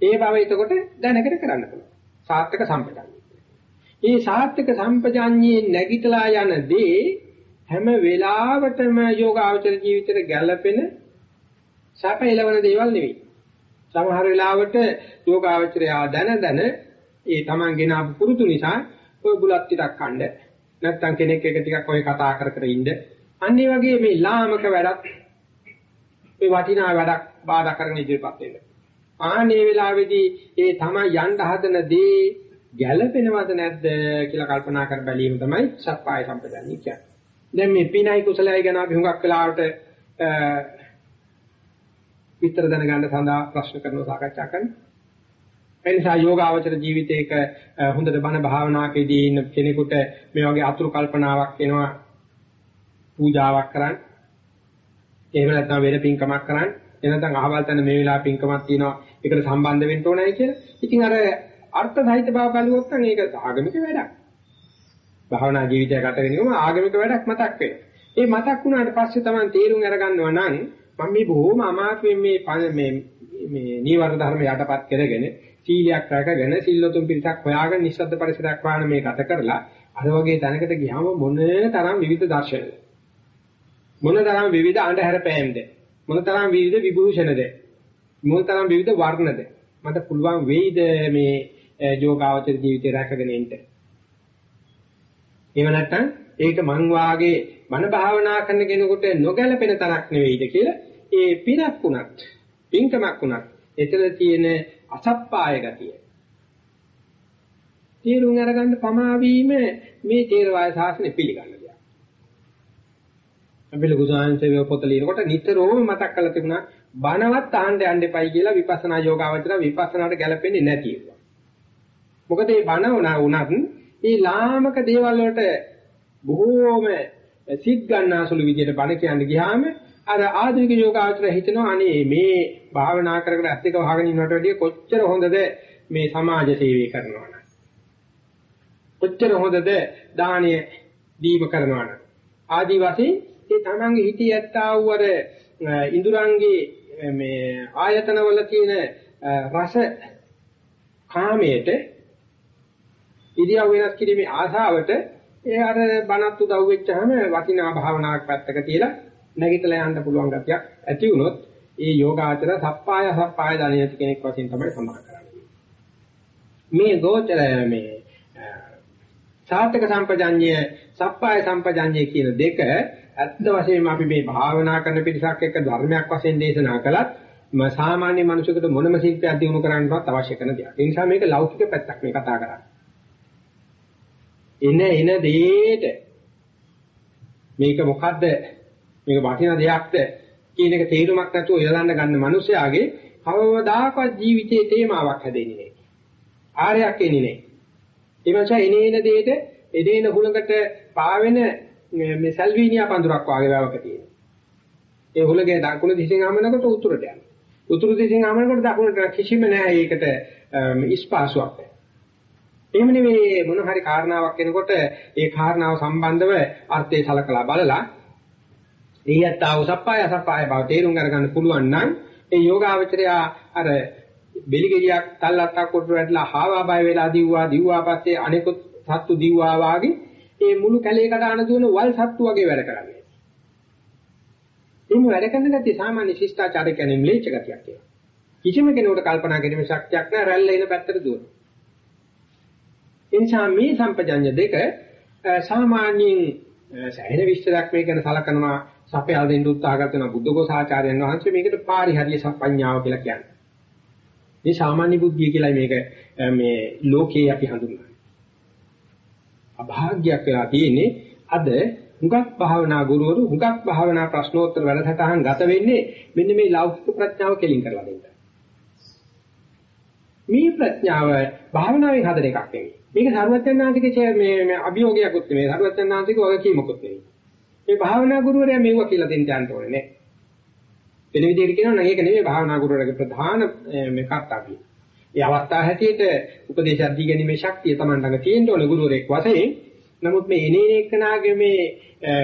ඒ බව එතකොට දැනගෙන කරන්න පුළුවන්. සාර්ථක සම්පජාඤ්ඤය. මේ සාර්ථක සම්පජාඤ්ඤයේ නැගිටලා යන දේ හැම වෙලාවටම යෝගාචර ජීවිතේට ගැළපෙන සැප එළවන දේවල් නෙවෙයි. සමහර වෙලාවට යෝගාචරය දැන දැන ඒ Taman ගෙන ආපු පුරුදු නිසා ඔය බුලත් ටිකක් කන්න නැත්නම් කෙනෙක් එක ටිකක් ඔය කතා කර කර ඉන්න. අන්න ඒ වගේ මේ ලාමක වැඩක් මේ වටිනා වැඩක් බාධා කරන ඉදිරියපත් වෙන්න. ආනේ වෙලාවේදී ඒ තමයි යන්න හදන දේ ගැළපෙනවද නැද්ද කියලා කල්පනා කර බැලීම තමයි සත්පාය සම්පදන්නේ කියන්නේ. දැන් මේ පිනයි කුසලයි ගැන අපි හුඟක් වෙලාවට විතර දැනගන්න සඳහා ප්‍රශ්න කරනවා සාකච්ඡා කරනවා. ඒ නිසා යෝගාවචර ජීවිතයක හොඳට බණ භාවනාවකදී ඉන්න කෙනෙකුට මේ වගේ අතුරු කල්පනාවක් එනවා පූජාවක් කරන්න. එහෙම නැත්නම් වෙන පින්කමක් කරන්න. එනතන් අහවල් තැන මේ වෙලාව පින්කමක් තියෙනවා ඒකට සම්බන්ධ වෙන්න ඕනයි කියලා. ඉතින් අර අර්ථ සහිත බව බලුවොත් නම් ඒක ආගමික වැඩක්. භාවනා ජීවිතය ගත වෙනකම ආගමික වැඩක් මතක් වෙනවා. ඒ මතක් වුණාට පස්සේ තමයි තේරුම් අරගන්නවා නම් මම මේ බොහොම අමාත්‍යෙන් මේ මේ මේ නීවරණ ධර්ම යටපත් කරගෙන සීලයක් රැකගෙන සිල්ලොතුන් පිටක් හොයාගෙන නිස්සද්ද පරිසරයක් වාන මේ ගත කරලා අර වගේ තැනකට ගියාම මොන තරම් විවිධ දර්ශනද? මොන තරම් විවිධ අඳුර පෑම්ද මොනතරම් විවිධ විභූෂණද? මොනතරම් විවිධ වර්ණද? මට පුළුවන් වෙයිද මේ යෝගාවචර ජීවිතය රැකගෙන ඉන්න. එහෙම නැත්නම් ඒක මං වාගේ මන භාවනා කරන කෙනෙකුට නොගැලපෙන තරක් නෙවෙයිද කියලා ඒ පිනක් උනත් පින්කමක් උනත් එතන තියෙන අසප්පාය ගතිය. තේරුම් අරගන්න පමා වීම මේ තේරවාද ශාසනය පිළිගන්න දෙයක්. අපි ලොකු සාංශය පොත ලියනකොට නිතරම මතක් කරලා තිබුණා බණවත් ආන්න යන්න එපයි කියලා විපස්සනා යෝගාවචර විපස්සනාට ගැලපෙන්නේ නැති ඒවා. මොකද මේ බණ උනත් මේ ලාමක දේවල් වලට බොහෝම සිත් ගන්නාසුළු විදියට බණ කියන්න ගියාම අර ආධුනික යෝගාචර හිතනවා අනේ මේ භාවනා කර කර ඇත්තක වහගෙන ඉන්නවට වැඩිය කොච්චර හොඳද මේ සමාජ සේවය කරනවා නම්? කොච්චර හොඳද දානීය දීම කරනවා නම්? ආදි වශයෙන් ඒ තමන්ගේ හිතේ ඇත්තා වූ අර ඉඳුරංගේ මේ ආයතනවල තියෙන රස කාමයට ඉරියව් වෙනස් කිරීමේ ආසාවට ඒ අර බණත් උදව් වෙච්චාම වටිනා භාවනාවක් පැත්තක තියලා නැගිටලා යන්න පුළුවන් ගතියක් ඇති වුණොත් ඒ යෝගාචර සප්පාය සප්පාය දණියති කෙනෙක් වශයෙන් තමයි සඳහන් කරන්නේ. මේ ගෝචර මේ සාතක සම්පජඤ්ඤය සප්පාය සම්පජඤ්ඤය කියන දෙක ඇත්ත වශයෙන්ම අපි මේ භාවනා කරන පිරිසක් එක්ක ධර්මයක් වශයෙන් දේශනා කළත් සාමාන්‍ය මිනිසෙකුට මොනම ශිල්පයක් දිනු කරන්නවත් අවශ්‍ය කරන දෙයක්. ඒ නිසා මේක ලෞකික පැත්තක් මේ කතා කරන්නේ. එන එන දෙයට මේක මොකද්ද මේක වටිනා දෙයක්ද කියන එක තේරුමක් නැතුව ඉලලන්න ගන්න මිනිසයාගේ කවදාකවත් ජීවිතයේ තේමාවක් හැදෙන්නේ නැහැ. ආරයක් එන්නේ නැහැ. ඒ නිසා එනේන දෙයට එදේන හුලකට පාවෙන මේ සල්වීනියා පඳුරක් වගේ වැවක තියෙනවා. ඒ හුලගේ දකුණු දිශෙන් ආමනකොට උතුරට යනවා. උතුරු දිශෙන් ආමනකොට දකුණට කිසිම නැහැ ඒකට ස්පාසුවක්. එහෙම නෙවෙයි මොන හරි කාරණාවක් එනකොට ඒ කාරණාව සම්බන්ධව අර්ථය සලකලා බලලා එයත් ආවසප්පාය අසප්පාය බව තේරුම් අරගන්න පුළුවන් නම් ඒ යෝගාවචරය අර බෙලිගෙඩියක් තල්ලත්තක් කොට වැටලා හාවා බය වෙලා දිව්වා දිව්වා පස්සේ අනෙකුත් සත්තු දිව්වා වාගේ ඒ මුළු කැලේකට අණ දුවන වල් සත්තු වගේ වැඩ කරන්නේ. එහෙම වැඩ කරන ගැතිය සාමාන්‍ය ශිෂ්ටාචාරය කියන්නේ ම්ලේච්ඡ ගතියක් කියලා. කිසිම කෙනෙකුට කල්පනා කිරීමේ ශක්තියක් නැහැ රැල්ල එන පැත්තට දුවන. එනිසා මේ සම්පජඤ්ඤ දෙක සාමාන්‍යයෙන් සෑහෙන විස්තරයක් මේ ගැන සලකනවා සපයාල දෙන්න උත්සාහ කරන බුද්ධඝෝසාචාර්යයන් වහන්සේ මේකට පාරිහරිය සම්පඤ්ඤාව කියලා කියන්නේ. මේ සාමාන්‍ය බුද්ධිය කියලා මේක මේ ලෝකේ අපි හඳුන්වන්නේ. අභාග්‍යයක් වෙලා තියෙන්නේ අද හුඟක් භාවනා ගුරුවරු හුඟක් භාවනා ප්‍රශ්නෝත්තර වැඩසටහන් ගත වෙන්නේ මෙන්න මේ ලෞකික ප්‍රඥාව කෙලින් කරලා දෙන්න. මේ ප්‍රඥාව භාවනාවෙන් හදන එකක් නෙවෙයි. මේක සර්වඥාන්තිකේ මේ මේ අභියෝගයක්වත් නෙවෙයි. සර්වඥාන්තික වගකීමකුත් නෙවෙයි. මේ භාවනා ගුරුවරයා මෙව්ව කියලා දෙන්න යන්න ඕනේ නේ. වෙන විදිහට කියනවා නම් ඒක නෙවෙයි භාවනා ගුරුවරයාගේ ප්‍රධාන මේ කර්තව්‍යය. ඒ අවස්ථාව හැටියට උපදේශයක් දී ගැනීමේ ශක්තිය Taman ළඟ තියෙන්න ඕනේ ගුරුවරයෙක් වශයෙන්. නමුත් මේ එනේන එක්කනාගේ මේ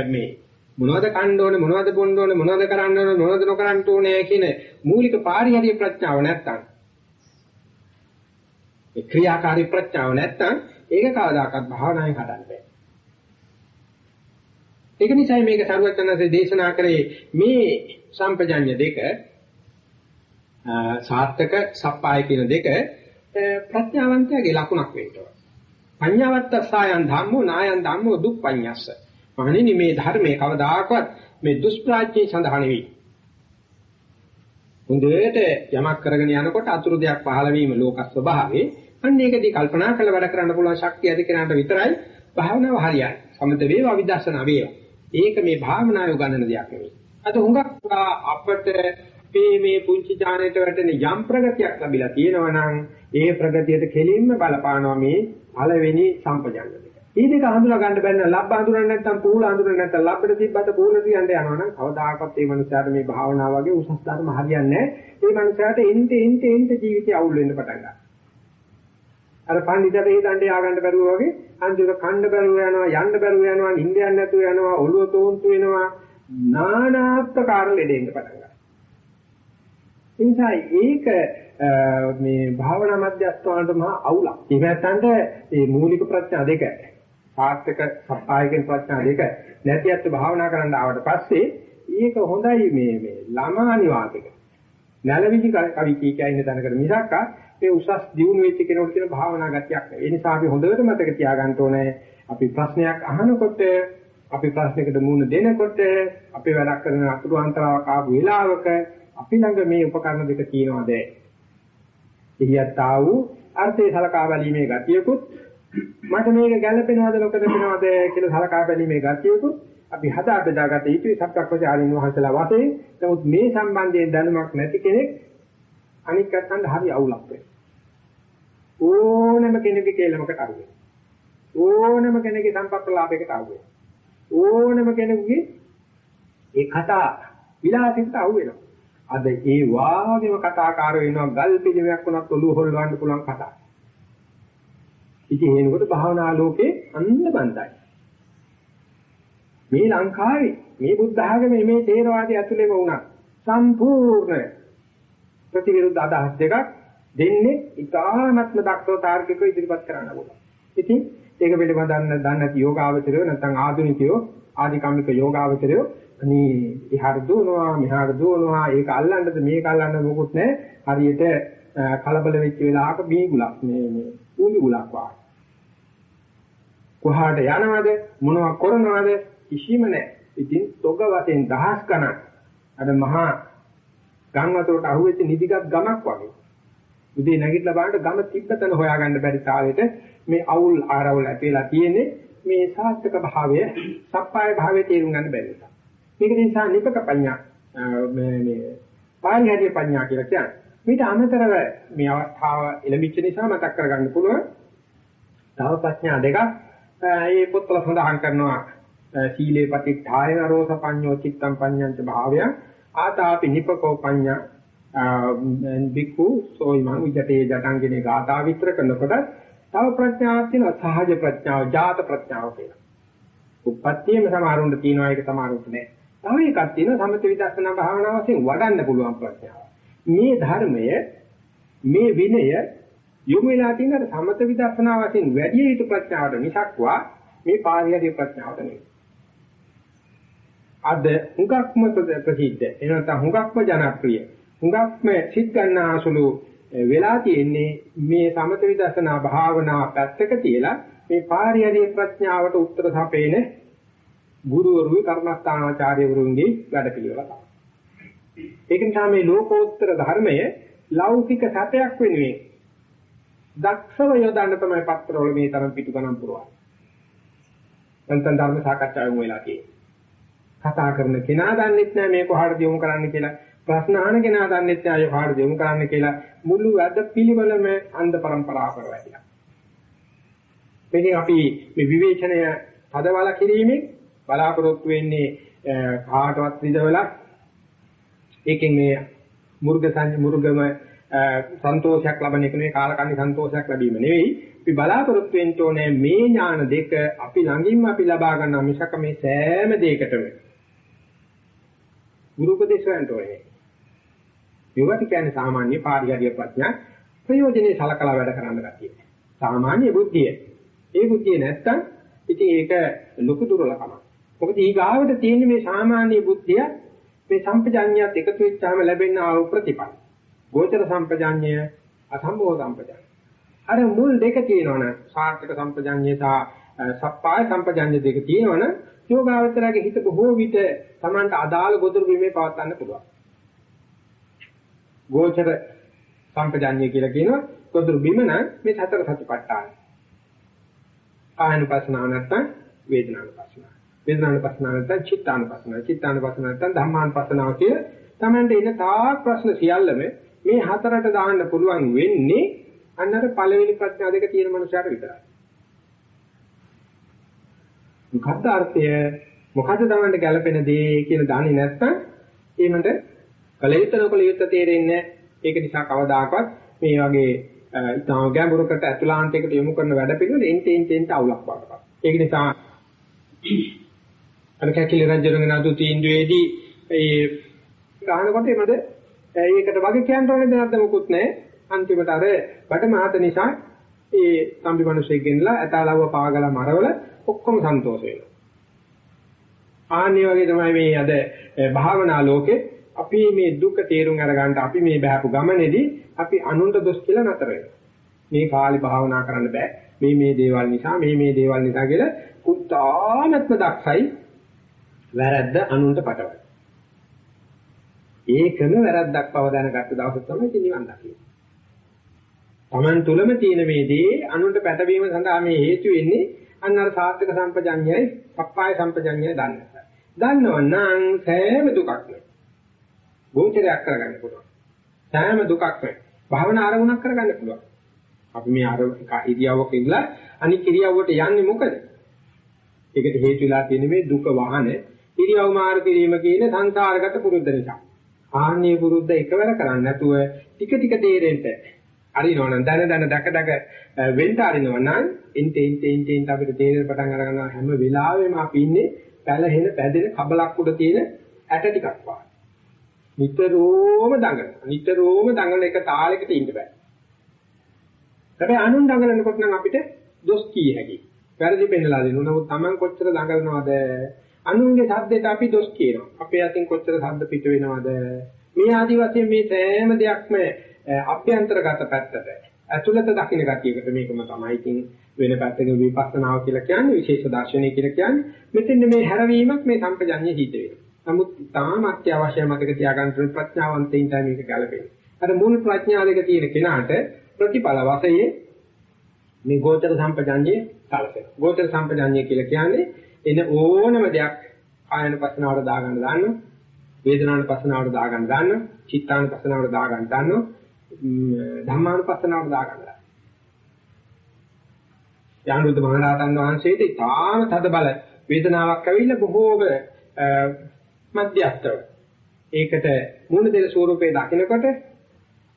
මේ මොනවද කන්න ඕනේ මොනවද බොන්න ඕනේ මොනවද කරන්න ඕනේ මොනවද නොකරන්න ඕනේ කියන මූලික පාරිහරිය ප්‍රඥාව නැත්තම් ඒ ක්‍රියාකාරී ප්‍රඥාව නැත්තම් ඒක කවදාකවත් භාවනාවෙන් හදන්න බෑ. ඒක නිසා මේක සරුවචනසේ දේශනා කරේ මේ සම්පජඤ්ඤ දෙක සාත්තක සප්පාය කියන දෙක ප්‍රඥාවන්තයාගේ ලකුණක් වෙන්න ඕන. පඤ්ඤාවත්ත සායන් ධම්මෝ නායන් ධම්මෝ දුප්පඤ්ඤස්ස. මහණෙනි මේ ධර්මයේ කවදාකවත් මේ දුෂ්ප්‍රාඥය සඳහා නෙවෙයි. හොඳට යමක් කරගෙන යනකොට අතුරු දෙයක් පහළ වීම ලෝක ස්වභාවයේ අන්න ඒකදී කල්පනා කරලා වැඩ කරන්න පුළුවන් ශක්තිය ඇති කෙනාට විතරයි භාවනාව හරියන්නේ. සමත වේවා විදර්ශනා වේවා. ඒක මේ භාවනාවේ උගන්වන දෙයක් නෙවෙයි. අද හුඟක් අපට මේ මේ පුංචි ඥානයට වැටෙන යම් ප්‍රගතියක් ලැබිලා තියෙනවා නම් ඒ ප්‍රගතියට කෙලින්ම බලපානවා මේ පළවෙනි සම්පජන්‍ය දෙක. මේ දෙක හඳුනා ගන්න බැන්න ලබ්බ හඳුනන්නේ නැත්නම් පූල හඳුනන්නේ නැත්නම් ලබ්බට තිබ්බට පූල තියන්න යනවා නම් කවදාකවත් මේ මනුස්සයාට මේ භාවනාව වගේ උසස් ධර්ම හරියන්නේ නැහැ. මේ මනුස්සයාට එnte එnte එnte ජීවිතය අවුල් වෙන්න පටන් ගන්නවා. අර පඬිතට ඒ දණ්ඩේ ආගන්න බැරුව වගේ අන්තිමට කන්න බැරුව යනවා යන්න බැරුව යනවා නිින්ද යන්න නැතුව යනවා ඔළුව තෝන්තු වෙනවා නානාත්කාර ලෙඩෙන්න පටන් ගන්නවා. එනිසා ඒක මේ භාවනා මධ්‍යස්ථානට මහා අවුලක්. ඒ නැත්තන්ට මේ මූලික ප්‍රඥා දෙක සාර්ථක සප්පායකෙන් ප්‍රඥා දෙක නැති අත් භාවනා කරන්න ආවට පස්සේ ඒක හොඳයි මේ මේ ළමා නිවාසයක. නැලවිලි කවි කී කියන්නේ තැනකට මිසක් ඒ උසස් දියුණු වෙච්ච කෙනෙකුට කියන භාවනා ගතියක් නෙවෙයි. ඒ නිසා අපි හොඳට මතක තියාගන්න ඕනේ අපි ප්‍රශ්නයක් අහනකොට අපි ප්‍රශ්නයකට මුහුණ දෙනකොට අපි වැඩක් කරන අතුරු අන්තරාවක් ආපු වෙලාවක අපි ළඟ මේ උපකරණ දෙක තියෙනවද? එහියත් ආ වූ අර්ථය සලකා බැලීමේ ගතියකුත් මට මේක ගැළපෙනවද නොකරපෙනවද කියලා සලකා බැලීමේ ගතියකුත් අපි හදා බෙදාගත යුතුයි සත්‍යක්ෂාලින් වහන්සලා වශයෙන්. නමුත් මේ සම්බන්ධයෙන් දැනුමක් නැති කෙනෙක් අනික් අතට හරි අවුලක් වෙනවා. ඕනම කෙනෙකුගේ කේලමකට අහු වෙනවා. ඕනම කෙනෙකුගේ සම්පත්ලාභයකට අහු වෙනවා. ඕනම කෙනෙකුගේ ඒ කතා විලාසිකට අහු වෙනවා. අද ඒ වාගේම කතාකාර වෙනවා ගල් පිළිමයක් වුණත් ඔළුව හොල්වන්න පුළුවන් කතා. ඉතින් එනකොට භාවනා ලෝකේ අන්න බන්දයි. මේ ලංකාවේ මේ බුද්ධ ආගමේ මේ තේරවාදී ඇතුළේම වුණා සම්පූර්ණ ප්‍රතිවිරුද්ධ අදහස් දෙකක් දෙන්නේ ඉතාමත්ම දක්ෂව තාර්කිකව ඉදිරිපත් කරන්න ඕන. ඉතින් ඒක පිළිබඳව දන්න නැති යෝගාවචරයෝ නැත්නම් ආධුනිකයෝ ආධිකම්මික යෝගාවචරයෝ අනේ එහාට දුවනවා මෙහාට දුවනවා ඒක අල්ලන්නද මේක අල්ලන්න මොකුත් නැහැ හරියට කලබල වෙච්ච වෙලාවක බීගුලක් මේ මේ ඌමි ගුලක් වගේ කොහාට යනවද මොනවා කරනවද කිසිම නැහැ. ඉතින් තොග වශයෙන් දහස් ගණන් අර මහා ගම් වතුරට අහුවෙච්ච නිදිගත් ගමක් වගේ. උදේ නැගිටලා බලන්න ගම තිබ්බතන හොයාගන්න බැරි තාලෙට මේ අවුල් ආරවුල් ඇතිලා තියෙන්නේ මේ සාස්ත්‍ක භාවය, සප්පාය භාවය තේරුම් ගන්න බැරි නිසා. මේක නිසා නිපක පඤ්ඤා මේ මේ පාරිහාරිය පඤ්ඤා කියලා කියන්නේ. මේට අමතරව මේ අවස්ථාව එළඹිච්ච නිසා මතක් කරගන්න පුළුවන්. තව ප්‍රඥා දෙකක් මේ පොත්වල සඳහන් කරනවා සීලේ පටිච්චාය රෝස පඤ්ඤෝ චිත්තම් පඤ්ඤංච භාවය ආතාපි නිපකෝ පඤ්ඤා බිකු සෝයිමං විජතේ ජටංගිනේ ගාථා විතර කරනකොට තව ප්‍රඥාවක් තියෙනවා සහජ ප්‍රඥාව ජාත ප්‍රඥාව කියලා. උප්පත්තියම සමහරුන්ට තියෙනවා ඒක සමහරුන්ට නෑ. තව එකක් තියෙනවා සමථ විදර්ශනා භාවනාව වශයෙන් වඩන්න පුළුවන් ප්‍රඥාව. මේ ධර්මය මේ විනය යොමු වෙලා තියෙන සමථ විදර්ශනා වශයෙන් වැඩි යුතු ප්‍රඥාවට මිසක්වා මේ පාරිහාරික ප්‍රඥාවට නෙවෙයි. අද හුඟක්ම ප්‍රසිද්ධ එනත හුඟක්ම ජනප්‍රිය හුඟක්ම සිත් ගන්නාසුළු වෙලා තියෙන්නේ මේ සමත විදර්ශනා භාවනා පැත්තක තියලා මේ පාරිහරිය ප්‍රඥාවට උත්තර සපේන ගුරුවරුයි කර්මස්ථානාචාර්යවරුන්ගේ වැඩපිළිවෙල තමයි. ඒක නිසා මේ ලෝකෝත්තර ධර්මය ලෞකික සත්‍යයක් වෙනුවෙන් දක්ෂව යොදන්න තමයි පත්‍රවල මේ තරම් පිටු ගණන් පුරවන්නේ. නැත්නම් ධර්ම සාකච්ඡාවෙම වෙලා තියෙන්නේ. කතා කරන කෙනා දන්නෙත් නෑ මේ කොහාටද යොමු කරන්න කියලා. ප්‍රශ්න අහන කෙනා දන්නෙත් නෑ අය කොහාටද යොමු කරන්න කියලා. මුළු වැඩ පිළිවෙලම අන්ධ પરම්පරාව කරවැදිලා. මේකෙන් අපි මේ විවේචනය පදවල කිරීමෙන් බලාපොරොත්තු වෙන්නේ කාටවත් විදවලා ඒකෙන් මේ මුර්ග මුර්ගම සන්තෝෂයක් ලබන එක නෙවෙයි කාලකන්ණි සන්තෝෂයක් ලැබීම නෙවෙයි අපි බලාපොරොත්තු වෙන්න ඕනේ මේ ඥාන දෙක අපි ළඟින්ම අපි ලබා ගන්නා මිසක මේ සෑම දෙයකටම ගුරු උපදේශ වලට ඕනේ. ඒවට කියන්නේ සාමාන්‍ය පාරිහාරිය ප්‍රඥා ප්‍රයෝජනේ සලකලා වැඩ කරන්න ගැතියි. සාමාන්‍ය බුද්ධිය. ඒ බුද්ධිය නැත්තම් ඉතින් ඒක ලොකු දුර්වලකමක්. මොකද ඊගාවට තියෙන මේ සාමාන්‍ය බුද්ධිය මේ සම්පජාඤ්ඤයත් එකතු වෙච්චාම ලැබෙන ආ ප්‍රතිපල. ගෝචර සම්පජාඤ්ඤය අසම්භව සම්පජාඤ්ඤය. අර මුල් දෙක තියෙනවනේ සාර්ථක සම්පජාඤ්ඤය සහ සප්පාය සම්පජාඤ්ඤය දෙක තියෙනවනේ යෝගාවචරයේ හිත බොහෝ විට Tamanට අදාළ ගොදුරු බිමේ පවත්වන්න පුළුවන්. ගෝචර සම්පජාඤ්ඤය කියලා කියනවා ගොදුරු බිම නම් මේ සතර සතිපට්ඨාන. ආයනුපස්සනාව නැත්නම් වේදනානුපස්සනාව. වේදනානුපස්සනාව නැත්නම් චිත්තානුපස්සනාව. චිත්තානුපස්සනාව නැත්නම් ධම්මානුපස්සනාව කිය Tamanට ඉන්න තාක් ප්‍රශ්න සියල්ලම මේ හතරට දාන්න පුළුවන් වෙන්නේ අන්නර පළවෙනි ප්‍රඥා දෙක තියෙන මනුස්සයාට විතරයි. මොකද්ද අර්ථය මොකද්ද තමන්ට ගැළපෙන දේ කියන දන්නේ නැත්නම් ඒකට කලියුත්තන කලියුත්ත තේරෙන්නේ ඒක නිසා කවදාකවත් මේ වගේ ඉතාම ගැඹුරකට අතුලාන්තයකට යොමු කරන වැඩ පිළිවෙල එන්ට එන්ට එන්ට අවුලක් වඩපත්. ඒක නිසා අර කැකිලි රජුගේ නතු තීන්දුවේදී ඒ ගහනකොට එමද ඒකට වගේ කියන්න ඕනේ නැද්ද මොකුත් නැහැ. අන්තිමට අර බඩමහත නිසා ඒ සම්පි මිනිස්සෙක් ගෙනලා ඇතාලව පාගලා මරවල ඔක්කොම සන්තෝෂ වෙනවා. ආන්නේ වගේ තමයි මේ අද භාවනා ලෝකේ අපි මේ දුක තේරුම් අරගන්න අපි මේ බහපු ගමනේදී අපි අනුන්ට දොස් කියලා නතර වෙනවා. මේ කාලේ භාවනා කරන්න බෑ. මේ මේ දේවල් නිසා මේ මේ දේවල් නිසා කියලා කුත්තාමත්ම දක්ෂයි වැරද්ද අනුන්ට පටවයි. ඒකම වැරද්දක් බව දැනගත්ත දවස තමයි නිවන් දකින්නේ. Taman තුලම තියෙන මේ දේ අනුන්ට පැටවීම සඳහා මේ හේතු වෙන්නේ අන්න අර සාත්‍යක සම්පජඤ්ඤයයි පප්පාය සම්පජඤ්ඤයයි දන්න. දන්නවනම් සෑම දුකක්ම ගෝචරයක් කරගන්න පුළුවන්. සෑම දුකක්ම භාවනා ආරමුණක් කරගන්න පුළුවන්. අපි මේ අර ඉරියව්වක ඉඳලා අනික් ඉරියව්වට යන්නේ මොකද? ඒකට හේතු වෙලා තියෙන මේ දුක වහන ඉරියව් මාර්ග කිරීම කියන සංසාරගත පුරුද්ද නිසා. ආන්නේ පුරුද්ද එකවර කරන්නේ නැතුව ටික ටික තේරෙන්න අරිනවනම් දන දන දක දක වෙන්න අරිනවනම් ඉන්ටේ ඉන්ටේ ඉන්ටේ අපිට තේරෙන්න පටන් අර ගන්නවා හැම වෙලාවෙම අපි ඉන්නේ පැලහෙන පැදෙන කබලක් උඩ තියෙන ඇට ටිකක් වගේ. නිතරම දඟන. නිතරම දඟන එක තාලයකට ඉන්න බෑ. හැබැයි අනුන් දඟලනකොට නම් අපිට දොස් කිය හැකියි. වැරදි පෙන්නලා දෙනවා. නමුත් Taman කොච්චර දඟලනවද? අනුන්ගේ ශබ්දයට අපි දොස් කියනවා. අපේ අතින් කොච්චර ශබ්ද පිට වෙනවද? මේ ආදි වශයෙන් මේ සෑම දෙයක්ම අභ්‍යන්තරගත පැත්තට ඇතුළත දකින්න ගතියකට මේකම තමයි ඉතින් වෙන පැත්තක විපස්සනාව කියලා කියන්නේ විශේෂ දර්ශනය කියලා කියන්නේ මෙතෙන් මේ හැරවීමක් මේ සම්පජඤ්ඤය හිත වෙනවා. නමුත් තාම අත්‍යවශ්‍ය මතක තියාගන්න ප්‍රඥාවන්තයින් තමයි මේක ගැලපෙන්නේ. අර මූල ප්‍රඥා දෙක තියෙන කෙනාට ප්‍රතිඵල වශයෙන් මේ ගෝචර සම්පජඤ්ඤේ සැලසෙන. ගෝචර සම්පජඤ්ඤය කියලා කියන්නේ එන ඕනම දෙයක් ආයන පස්සනාවට දාගන්න දාන්න, වේදනාන පස්සනාවට දාගන්න දාන්න, චිත්තාන පස්සනාවට දාගන්න දාන්න, ධම්මාන පස්සනාවට දාගන්න දාන්න. යානුරුද්ධ මහරහතන් වහන්සේට ඉතාම තද බල වේදනාවක් ඇවිල්ලා බොහෝම මධ්‍යස්තව ඒකට මූණ දෙල ස්වරූපේ දකිනකොට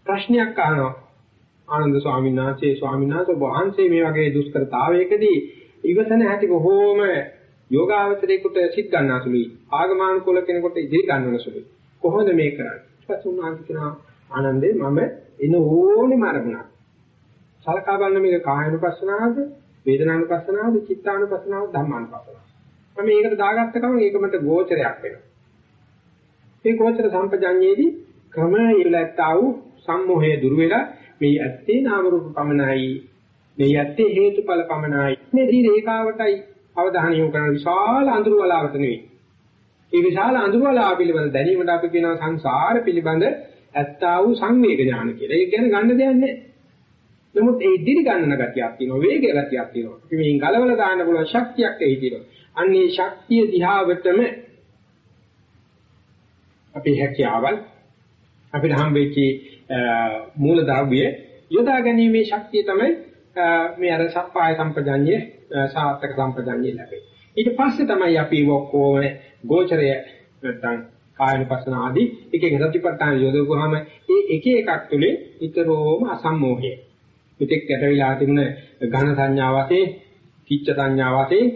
ප්‍රශ්නයක් අහනවා. ආනන්ද ස්වාමීන් වහන්සේ ස්වාමීන් වහන්සේ වහන්සේ මේ වගේ දුෂ්කරතාවයකදී ඉවසන හැටි බොහෝම යෝගාවචරයකට සිත් ගන්නාසුලුයි ආගමානුකූල කෙනෙකුට ඉදිරි ගන්නවසුලුයි කොහොමද මේ කරන්නේ? ඊපස් උන්වහන්සේ කියනවා ආනන්දේ මම එන ඕනෙම අරමුණක්. සලකා බලන මේක කායනුපස්සනාවද වේදනානුපස්සනාවද චිත්තානුපස්සනාවද ධම්මානුපස්සනාවද? මම මේකට දාගත්ත ගමන් ඒක මට ගෝචරයක් වෙනවා. මේ ගෝචර සම්පජඤ්ඤයේදී ක්‍රමයෙලත්තා වූ සම්මෝහය දුර වෙලා මේ ඇත්තේ නාම රූප පමණයි මේ ඇත්තේ හේතුඵල පමණයි මේ දී රේඛාවටයි අවධානය යොමු කරන විශාල අඳුර වලාවට නෙවෙයි ඒ විශාල අඳුර වලාව පිළිබඳ දැනීමට අපි කියනවා සංසාර පිළිබඳ ඇත්තා වූ සංවේග ඥාන කියලා. ඒක ගැන ගන්න දෙයක් නැහැ. නමුත් ඒ ඉදිරි ගන්නන ගතියක් තියෙනවා, වේගය ගතියක් තියෙනවා. අපි මේන් ගලවලා දාන්න පුළුවන් ශක්තියක් එහි තියෙනවා. අන්නේ ශක්තිය දිහාවටම අපේ හැකියාවල් අපිට හම්බෙච්ච මූල ද්‍රව්‍ය යොදා ගැනීමේ ශක්තිය තමයි මේ අර සප්පාය සම්පජඤ්ඤේ සාර්ථක සම්පජඤ්ඤේ ලැබෙන්නේ. ඊට පස්සේ තමයි අපි ඔක්කොම ගෝචරය නැත්තම් කායනුපස්සන ආදී එක එක සතිපට්ඨාන යොදවුවාම ඒ එක එකක් තුනේ විතරෝම අසම්මෝහය. පිටෙක් ගැටවිලා තිබුණ ඝන සංඥා වශයෙන්, කිච්ච සංඥා වශයෙන්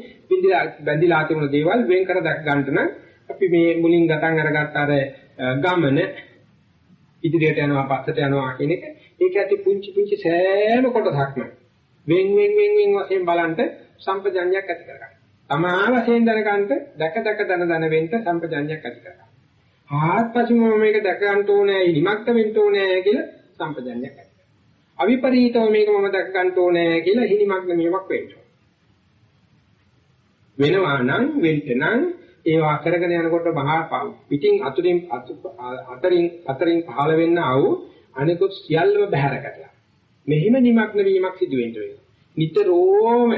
බැඳිලා තිබුණ දේවල් වෙන් කර දැක් ගන්නට නම් අපි මේ මුලින් ගතන් අරගත්ත අර ගමන ඉදිරියට යනවා පස්සට යනවා කියන එක ඒක ඇති පුංචි පුංචි සෑම කොටසක්ම වෙන් වෙන් වෙන් වෙන් වශයෙන් බලන්ට සම්පජඤ්ඤයක් ඇති කරගන්න. තමා වශයෙන් දැනගන්නට දැක දැක දන දන වෙන්න සම්පජඤ්ඤයක් ඇති කරගන්න. ආත්පසුම මේක දැක ගන්න ඕනේ, ඉනිමක්ත වෙන්න ඕනේ කියලා සම්පජඤ්ඤයක් ඇති කරගන්න. අවිපරීතව මේක මම දැක ගන්න ඕනේ කියලා හිනිමක්න නියමක් වෙන්න. වෙනවා නම් වෙන්න නම් ඒවා කරගෙන යනකොට මහා පිටින් අතුරින් අතරින් අතරින් පහළ වෙන්න ආව අනිකුත් සියල්ලම බහැර කරලා. මෙහිම නිමග්න වීමක් සිදු වෙන්න වෙනවා. නිතරම